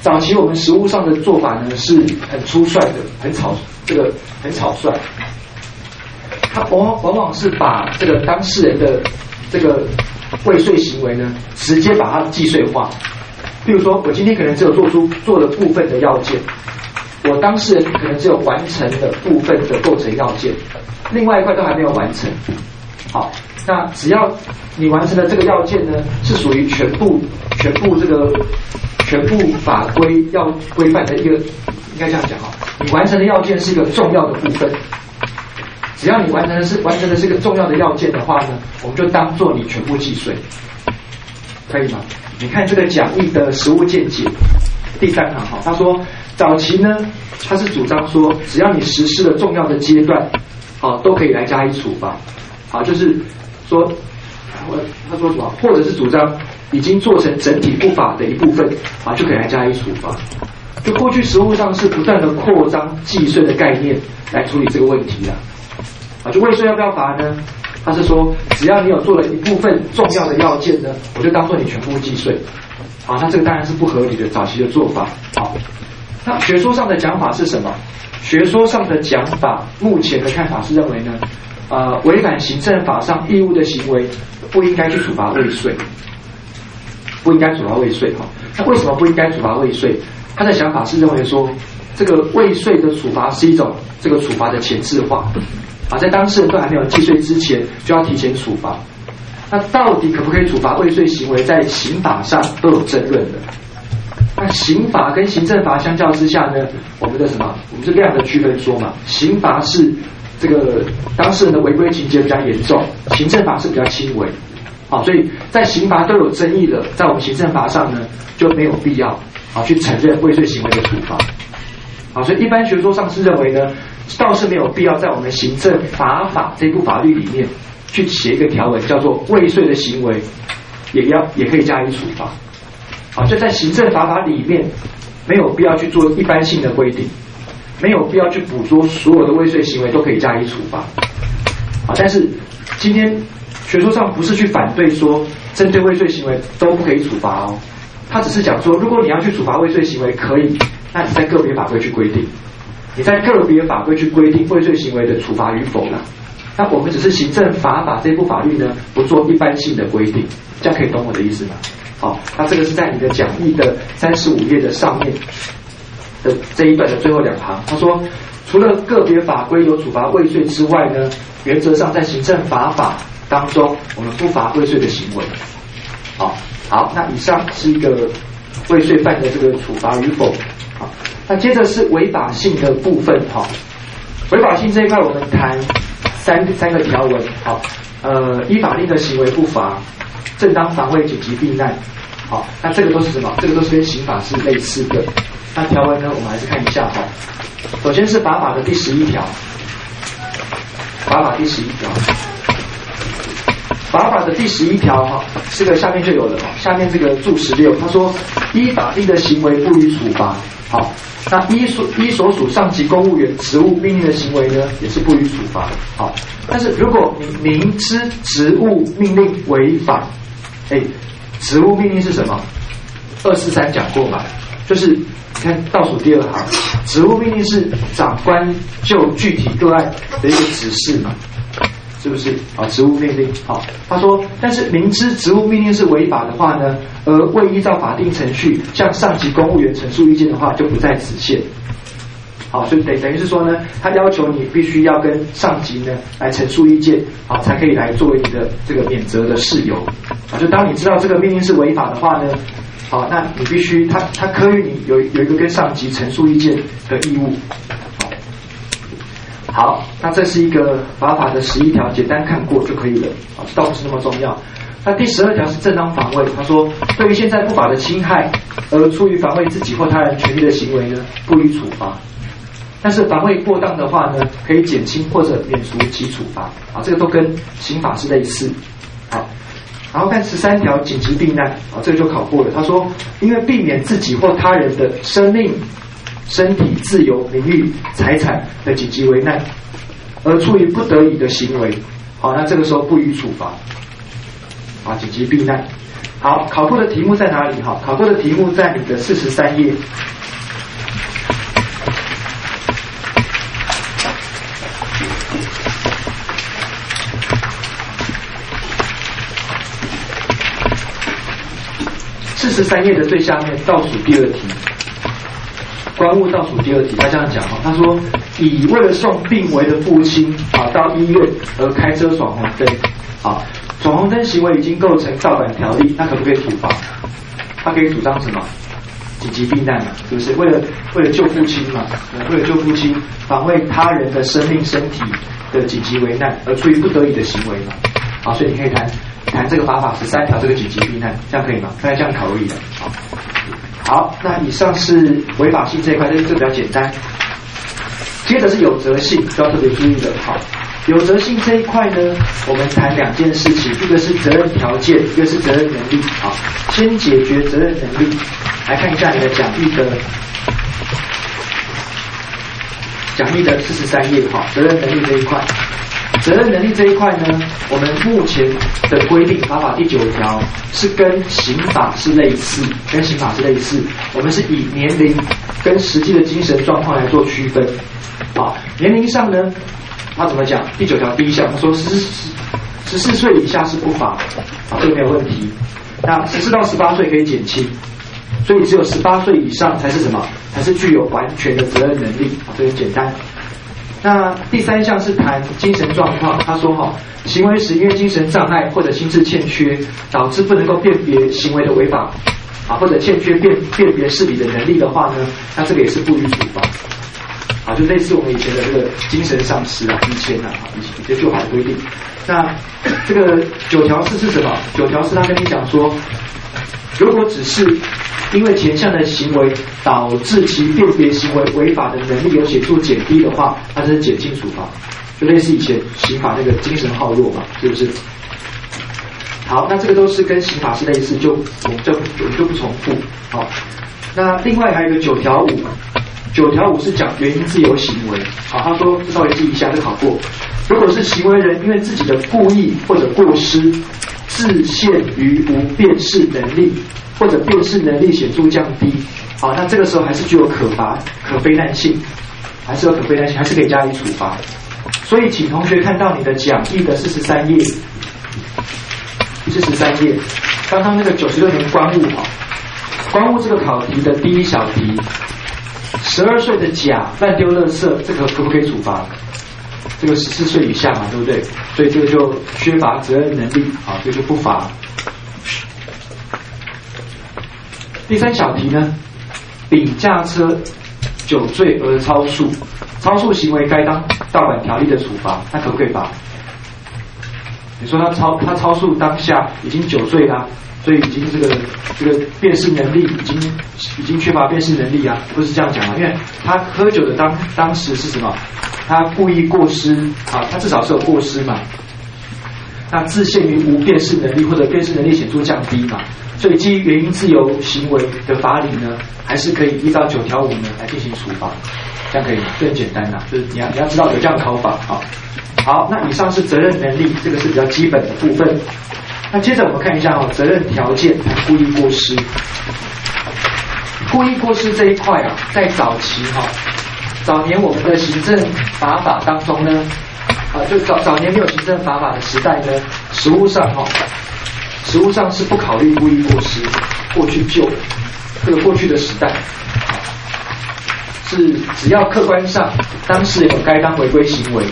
早期我们实务上的做法呢，是很粗率的，很草，这个很草率。他往往往是把这个当事人的这个未遂行为呢，直接把它计税化。比如说，我今天可能只有做出做了部分的要件，我当事人可能只有完成了部分的构成要件，另外一块都还没有完成。好。那只要你完成了这个要件呢，是属于全部全部这个全部法规要规范的一个，应该这样讲哈。你完成的要件是一个重要的部分，只要你完成的是完成的是一个重要的要件的话呢，我们就当做你全部计税，可以吗？你看这个讲义的实务见解第三行哈，他说早期呢，他是主张说，只要你实施了重要的阶段，好都可以来加以处罚，好就是。说，我他说什么？或者是主张已经做成整体不法的一部分啊，就可以来加以处罚。就过去实务上是不断的扩张计税的概念来处理这个问题的啊。就未遂要不要罚呢？他是说，只要你有做了一部分重要的要件呢，我就当做你全部计税。啊，那这个当然是不合理的早期的做法。好，那学说上的讲法是什么？学说上的讲法，目前的看法是认为呢？呃，违反行政法上义务的行为，不应该去处罚未遂，不应该处罚未遂哈。那为什么不应该处罚未遂？他的想法是认为说，这个未遂的处罚是一种这个处罚的前置化，啊，在当事人都还没有计税之前就要提前处罚。那到底可不可以处罚未遂行为，在刑法上都有争论的。那刑法跟行政法相较之下呢，我们的什么？我们是量的区分说嘛，刑罚是。这个当事人的违规情节比较严重，行政法是比较轻微，好，所以在刑罚都有争议的，在我们行政法上呢就没有必要啊去承认未遂行为的处罚，好，所以一般学说上是认为呢，倒是没有必要在我们行政法法这部法律里面去写一个条文，叫做未遂的行为也要也可以加以处罚，好，就在行政法法里面没有必要去做一般性的规定。没有必要去捕捉所有的未遂行为都可以加以处罚，啊！但是今天学说上不是去反对说针对未遂行为都不可以处罚哦，他只是讲说，如果你要去处罚未遂行为可以，那你在个别法规去规定，你在个别法规去规定未遂行为的处罚与否呢？那我们只是行政法法这部法律呢，不做一般性的规定，这样可以懂我的意思吗？好，那这个是在你的讲义的三十五页的上面。的这一段的最后两行，他说，除了个别法规有处罚未遂之外呢，原则上在行政法法当中，我们不罚未遂的行为。好，好，那以上是一个未遂犯的这个处罚与否。好，那接着是违法性的部分。哈，违法性这一块我们谈三三个条文。好，呃，依法令的行为不罚，正当防卫紧急避难。好，那这个都是什么？这个都是跟刑法是类似的。那条文呢，我们还是看一下哈。首先是法法的第十一条，法法第十一条，法法的第十一条哈，这个下面就有了。下面这个注十六，他说依法定的行为不予处罚。好，那依所依所属上级公务员职务命令的行为呢，也是不予处罚。好，但是如果你明知职务命令违反，哎。职务命令是什么？二四三讲过嘛？就是你看倒数第二行，职务命令是长官就具体个案的一个指示嘛？是不是啊？职务命令好，他说，但是明知职务命令是违法的话呢，而未依照法定程序向上级公务员陈述意见的话，就不在此限。好，所以等等于是说呢，他要求你必须要跟上级呢来陈述意见，好，才可以来作为你的这个免责的事由。啊，就当你知道这个命令是违法的话呢，好，那你必须他他科予你有有一个跟上级陈述意见的义务。好，那这是一个法法的十一条，简单看过就可以了。啊，倒不是那么重要。那第十二条是正当防卫，他说，对于现在不法的侵害而出于防卫自己或他人权利的行为呢，不予处罚。但是防卫过当的话呢，可以减轻或者免除其处罚啊，这个都跟刑法是类似。好，然后看十三条紧急避难啊，这个就考过了。他说，因为避免自己或他人的生命、身体、自由、名誉、财产的紧急危难，而出于不得已的行为，好，那这个时候不予处罚啊，紧急避难。好，考过的题目在哪里？哈，考过的题目在你的四十三页。十三页的最下面倒数第二题，官务倒数第二题，他这样讲哈，他说以为了送病危的父亲啊到医院而开车闯红灯，啊闯红灯行为已经构成盗版条例，那可不可以处罚？他可以主张什么？紧急避难嘛，是不是？为了为了救父亲嘛，为了救父亲，防卫他人的生命身体的紧急危难而出于不得已的行为嘛，啊，所以你可以谈。谈这个法法十三条，这个紧急避难，这样可以吗？大家这样考而已的。好，好，那以上是违法性这一块，这这比较简单。接着是有责性，要特别注意的。好，有责性这一块呢，我们谈两件事情，一个是责任条件，一个是责任能力。好，先解决责任能力，来看一下你的讲义的讲义的四十三页。好，责任能力这一块。责任能力这一块呢，我们目前的规定法法第九条是跟刑法是类似，跟刑法是类似。我们是以年龄跟实际的精神状况来做区分。啊，年龄上呢，他怎么讲？第九条第一项他说十十四岁以下是不罚，啊，这个没有问题。那十四到十八岁可以减轻，所以只有十八岁以上才是什么？才是具有完全的责任能力。啊，这个简单。那第三项是谈精神状况，他说哈，行为时因为精神障碍或者心智欠缺，导致不能够辨别行为的违法，啊，或者欠缺辨辨别事理的能力的话呢，那这个也是不予处罚，啊，就类似我们以前的这个精神丧失啊、以前啊，以前一些旧法的规定。那这个九条四是什么？九条四他跟你讲说，如果只是因为前项的行为导致其辨别行为违法的能力有显著减低的话，那这是减轻处罚，就类似以前刑法那个精神耗弱嘛，是不是？好，那这个都是跟刑法是类似，就我们就我们就不重复。好，那另外还有一个九条五，九条五是讲原因自由行为。好，他说稍微记一下就考过。如果是行为人因为自己的故意或者过失，自限于无辨识能力。或者辨识能力显著降低，好，那这个时候还是具有可罚、可非难性，还是有可非难性，还是可以加以处罚。所以，请同学看到你的讲义的四十三页，四十三页，刚刚那个九十六年关务啊，关务这个考题的第一小题，十二岁的甲乱丢垃圾，这个可不可以处罚？这个十四岁以下嘛，对不对？所以这个就缺乏责任能力，啊，这就不罚。第三小题呢，丙驾车酒醉而超速，超速行为该当道管条例的处罚，那可不可以罚？你说他超他超速当下已经酒醉啦，所以已经这个这个辨识能力已经已经缺乏辨识能力啊，不是这样讲啊，因为他喝酒的当当时是什么？他故意过失啊，他至少是有过失嘛。那自限于无辨识能力或者辨识能力显著降低嘛，所以基于原因自由行为的法理呢，还是可以依照九条五呢来进行处罚，这样可以吗？更简单呐，就是你要你要知道有这样考法啊。好，那以上是责任能力，这个是比较基本的部分。那接着我们看一下哦，责任条件故意过失。故意过失这一块啊，在早期哈，早年我们的行政法法当中呢，啊，就早早年没有行政法法的时代呢，实务上哈，实务上是不考虑故意过失。过去旧这个过去的时代，是只要客观上当事人有该当违规行为。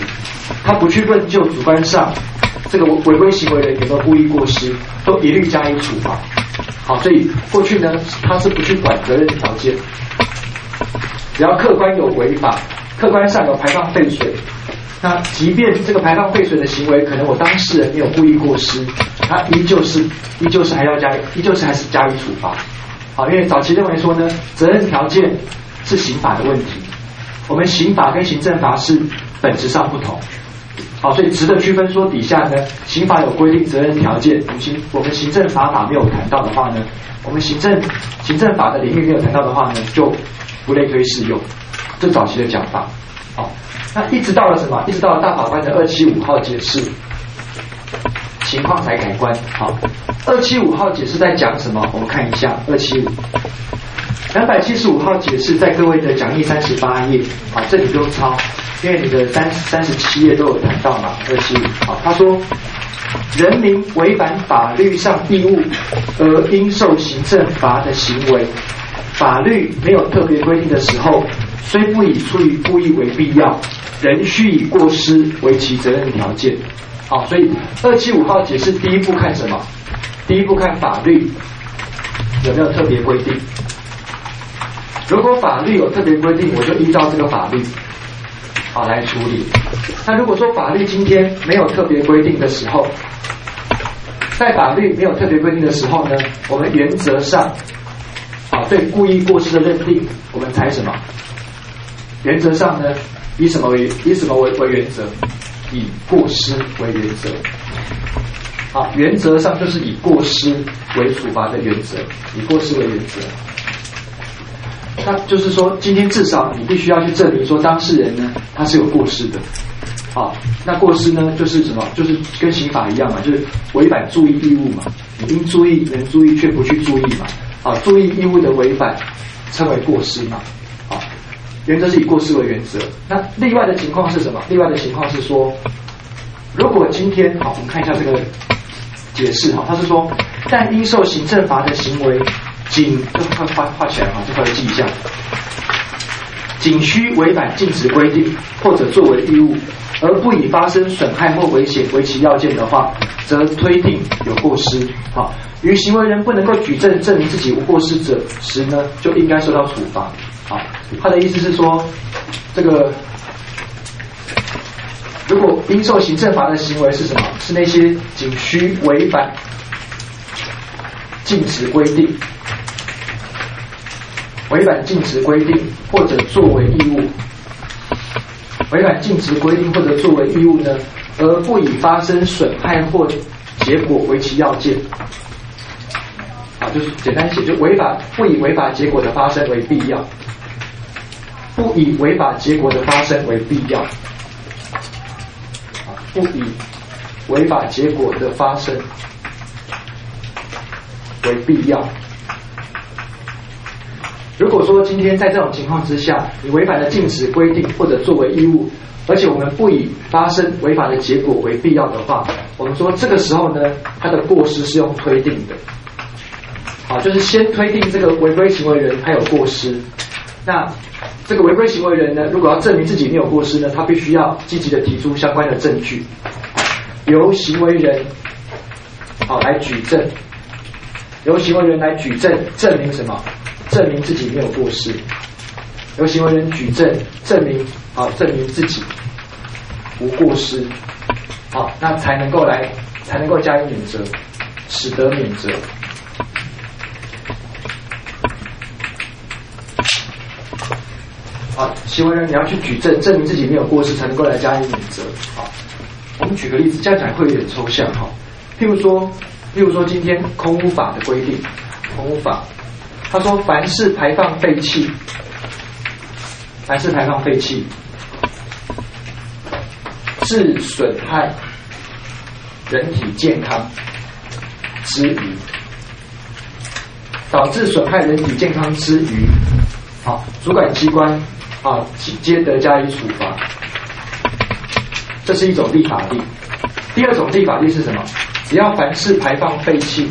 他不去论就主观上这个违规行为人有没有故意过失，都一律加以处罚。好，所以过去呢，他是不去管责任条件，只要客观有违法，客观上有排放废水，那即便这个排放废水的行为，可能我当事人没有故意过失，他依旧是依旧是还要加，依旧是还是加以处罚。好，因为早期认为说呢，责任条件是刑法的问题，我们刑法跟行政法是本质上不同。好，所以值得区分说，底下呢，刑法有规定责任条件，我们行我们行政法法没有谈到的话呢，我们行政行政法的领域没有谈到的话呢，就不类推适用。这早期的讲法。好，那一直到了什么？一直到了大法官的二七五号解释，情况才改观。好，二七五号解释在讲什么？我们看一下二七五。两百七十五号解释在各位的讲义三十八页，好，这里不用抄，因为你的三三十七页都有谈到嘛。二七五，好，他说，人民违反法律上义务而应受行政罚的行为，法律没有特别规定的时候，虽不以出于故意为必要，仍需以过失为其责任条件。好，所以二七五号解释第一步看什么？第一步看法律有没有特别规定。如果法律有特别规定，我就依照这个法律好来处理。那如果说法律今天没有特别规定的时候，在法律没有特别规定的时候呢，我们原则上啊对故意过失的认定，我们采什么？原则上呢，以什么为以什么为为原则？以过失为原则。好，原则上就是以过失为处罚的原则，以过失为原则。那就是说，今天至少你必须要去证明说，当事人呢他是有过失的，好，那过失呢就是什么？就是跟刑法一样嘛，就是违反注意义务嘛。你应注意，能注意却不去注意嘛，啊，注意义务的违反称为过失嘛，啊，原则是以过失为原则。那例外的情况是什么？例外的情况是说，如果今天好，我们看一下这个解释哈，他是说，但应受行政罚的行为。仅这块画画起来哈，这块记一下。仅需违反禁止规定或者作为义务，而不以发生损害或危险为其要件的话，则推定有过失。好，于行为人不能够举证证明自己无过失者时呢，就应该受到处罚。好，他的意思是说，这个如果应受行政罚的行为是什么？是那些仅需违反禁止规定。违反禁止规定或者作为义务，违反禁止规定或者作为义务呢，而不以发生损害或结果为其要件，啊，就是简单写，就违法不以违法结果的发生为必要，不以违法结果的发生为必要，啊，不以违法结果的发生为必要。如果说今天在这种情况之下，你违反了禁止规定或者作为义务，而且我们不以发生违法的结果为必要的话，我们说这个时候呢，他的过失是用推定的，好，就是先推定这个违规行为人他有过失，那这这个违规行为人呢，如果要证明自己没有过失呢，他必须要积极的提出相关的证据，由行为人好来举证，由行为人来举证证明什么？证明自己没有过失，由行为人举证证明好证明自己无过失，好，那才能够来才能够加以免责，使得免责。好，行为人你要去举证，证明自己没有过失，才能够来加以免责。好，我们举个例子，这样讲会有点抽象哈。譬如说，譬如说今天空屋法的规定，空屋法，他说凡是排放废气，凡是排放废气，致损害人体健康之余，导致损害人体健康之余，好，主管机关。啊，皆得加以处罚，这是一种立法力。第二种立法力是什么？只要凡是排放废气，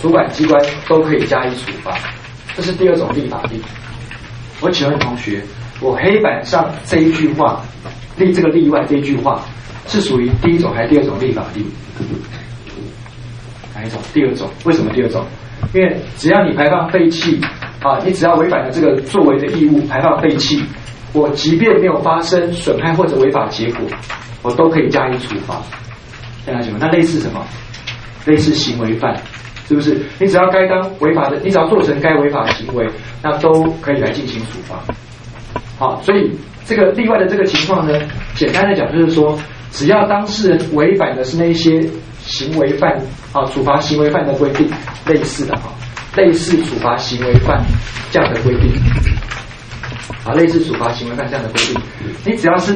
主管机关都可以加以处罚，这是第二种立法例。我请问同学，我黑板上这一句话，例这个例外这一句话，是属于第一种还是第二种立法例？哪一种？第二种。为什么第二种？因为只要你排放废气。啊，你只要违反了这个作为的义务，排放废气，我即便没有发生损害或者违法结果，我都可以加以处罚。大家什么？那类似什么？类似行为犯，是不是？你只要该当违法的，你只要做成该违法的行为，那都可以来进行处罚。好，所以这个例外的这个情况呢，简单的讲就是说，只要当事人违反的是那些行为犯啊，处罚行为犯的规定，类似的哈。类似处罚行为犯这样的规定，啊，类似处罚行为犯这样的规定，你只要是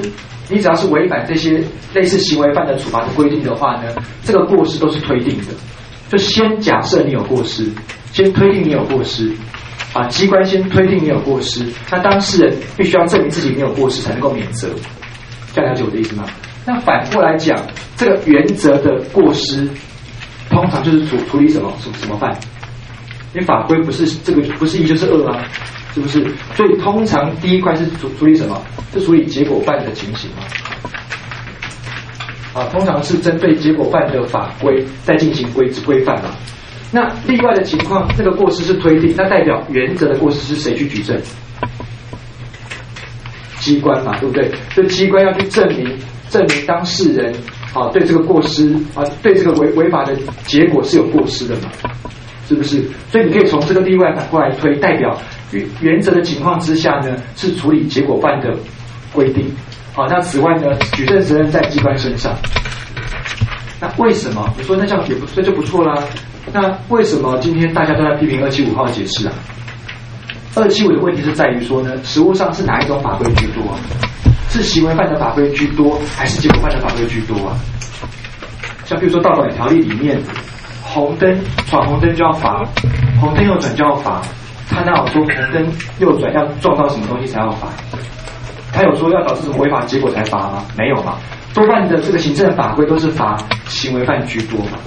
你只要是违反这些类似行为犯的处罚的规定的话呢，这个过失都是推定的。就先假设你有过失，先推定你有过失，啊，机关先推定你有过失，那当事人必须要证明自己没有过失才能够免责。这样了解我的意思吗？那反过来讲，这个原则的过失，通常就是处处理什么处什么犯？因为法规不是这个不是一就是二啊，是不是？所以通常第一块是处处理什么？是处理结果犯的情形啊。啊，通常是针对结果犯的法规在进行规规范嘛。那例外的情况，这个过失是推定，那代表原则的过失是谁去举证？机关嘛，对不对？就机关要去证明证明当事人啊对这个过失啊对这个违违法的结果是有过失的嘛。是不是？所以你可以从这个例外反过来推，代表原原则的情况之下呢，是处理结果犯的规定。好，那此外呢，举证责任在机关身上。那为什么？你说那这样也不这就不错啦。那为什么今天大家都在批评二七五号解释啊？二七五的问题是在于说呢，实物上是哪一种法规居多？是行为犯的法规居多，还是结果犯的法规居多啊？像比如说《道管条例》里面。红灯闯红灯就要罚，红灯右转就要罚。他哪有说红灯右转要撞到什么东西才要罚？他有说要导致什么违法结果才罚吗？没有嘛。多半的这个行政法规都是罚行为犯居多嘛。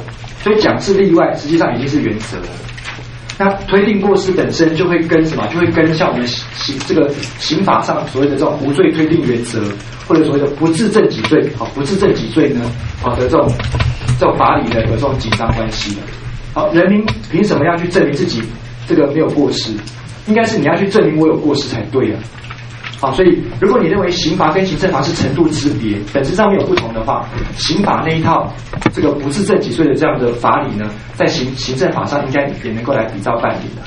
所以讲是例外，实际上已经是原则了。那推定过失本身就会跟什么？就会跟像我们刑这个刑法上所谓的这种无罪推定原则，或者所谓的不自证己罪，好，不自证己罪呢，好的这种。这种法理的有这种紧张关系的。好，人民凭什么要去证明自己这个没有过失？应该是你要去证明我有过失才对啊。好，所以如果你认为刑罚跟行政法是程度之别，本质上面有不同的话，刑法那一套这个不是正几岁的这样的法理呢，在行行政法上应该也能够来比照办理的。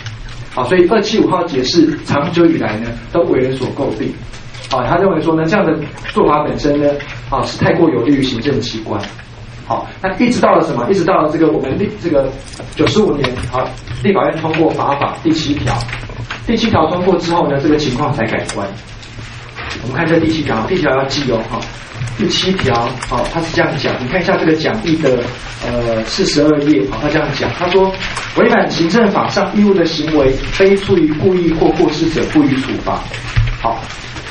好，所以二七五号解释长久以来呢都为人所诟病。好，他认为说呢这样的做法本身呢啊是太过有利于行政机关。好，那一直到了什么？一直到了这个我们立这个九十五年，好，立法院通过法法第七条，第七条通过之后呢，这个情况才改观。我们看这第七条，第七条要记哦，哈，第七条，好，他是这样讲，你看一下这个讲义的呃四十二页，好，他这样讲，他说违反行政法上义务的行为，非出于故意或过失者，不予处罚。好。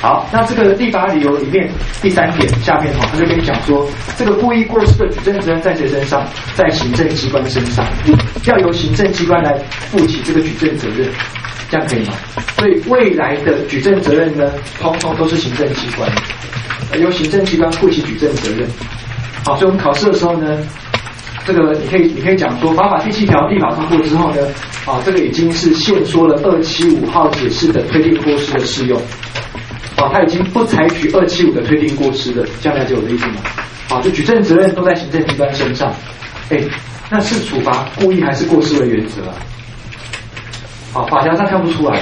好，那这个立法理由里面第三点下面哈，他就跟你讲说，这个故意过失的举证责任在谁身上？在行政机关身上，要由行政机关来负起这个举证责任。这样可以吗？所以未来的举证责任呢，通通都是行政机关，由行政机关负起举证责任。好，所以我们考试的时候呢，这个你可以你可以讲说，法法第七条立法通过之后呢，啊，这个已经是限缩了二七五号解释的推定过失的适用。啊，他已经不采取二七五的推定过失的，这样了解我的意思吗？好，就举证责任都在行政机关身上。哎，那是处罚故意还是过失为原则啊？好，法条上看不出来，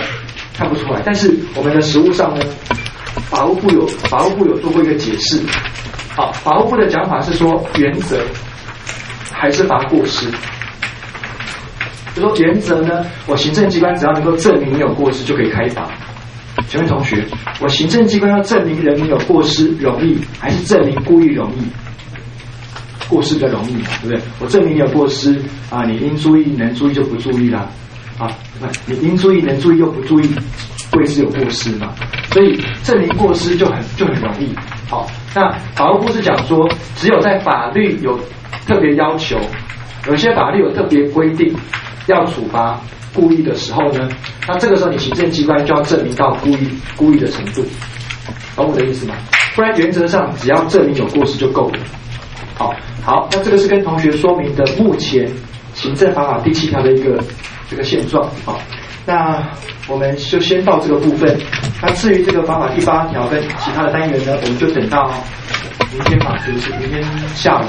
看不出来。但是我们的实务上呢，法务部有法务部有做过一个解释。好，法务部的讲法是说，原则还是罚过失。就说原则呢，我行政机关只要能够证明你有过失，就可以开罚。请问同学，我行政机关要证明人民有过失容易，还是证明故意容易？过失比较容易嘛，对不对？我证明你有过失啊，你应注意能注意就不注意啦，你应注意能注意又不注意，会是有过失嘛？所以证明过失就很就很容易。好，那法务部是讲说，只有在法律有特别要求，有些法律有特别规定要处罚故意的时候呢，那这个时候你行政机关就要证明到故意故意的程度，懂我的意思吗？不然原则上只要证明有过失就够了。好，好，那这个是跟同学说明的目前行政法法第七条的一个这个现状。好，那我们就先到这个部分。那至于这个法法第八条跟其他的单元呢，我们就等到明天吧，是不是？明天下午，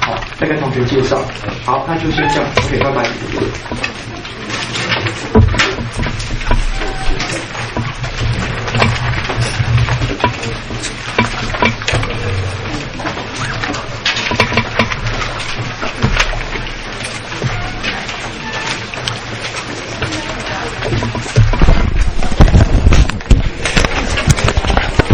好，再跟同学介绍。好，那就先这样，OK，拜拜。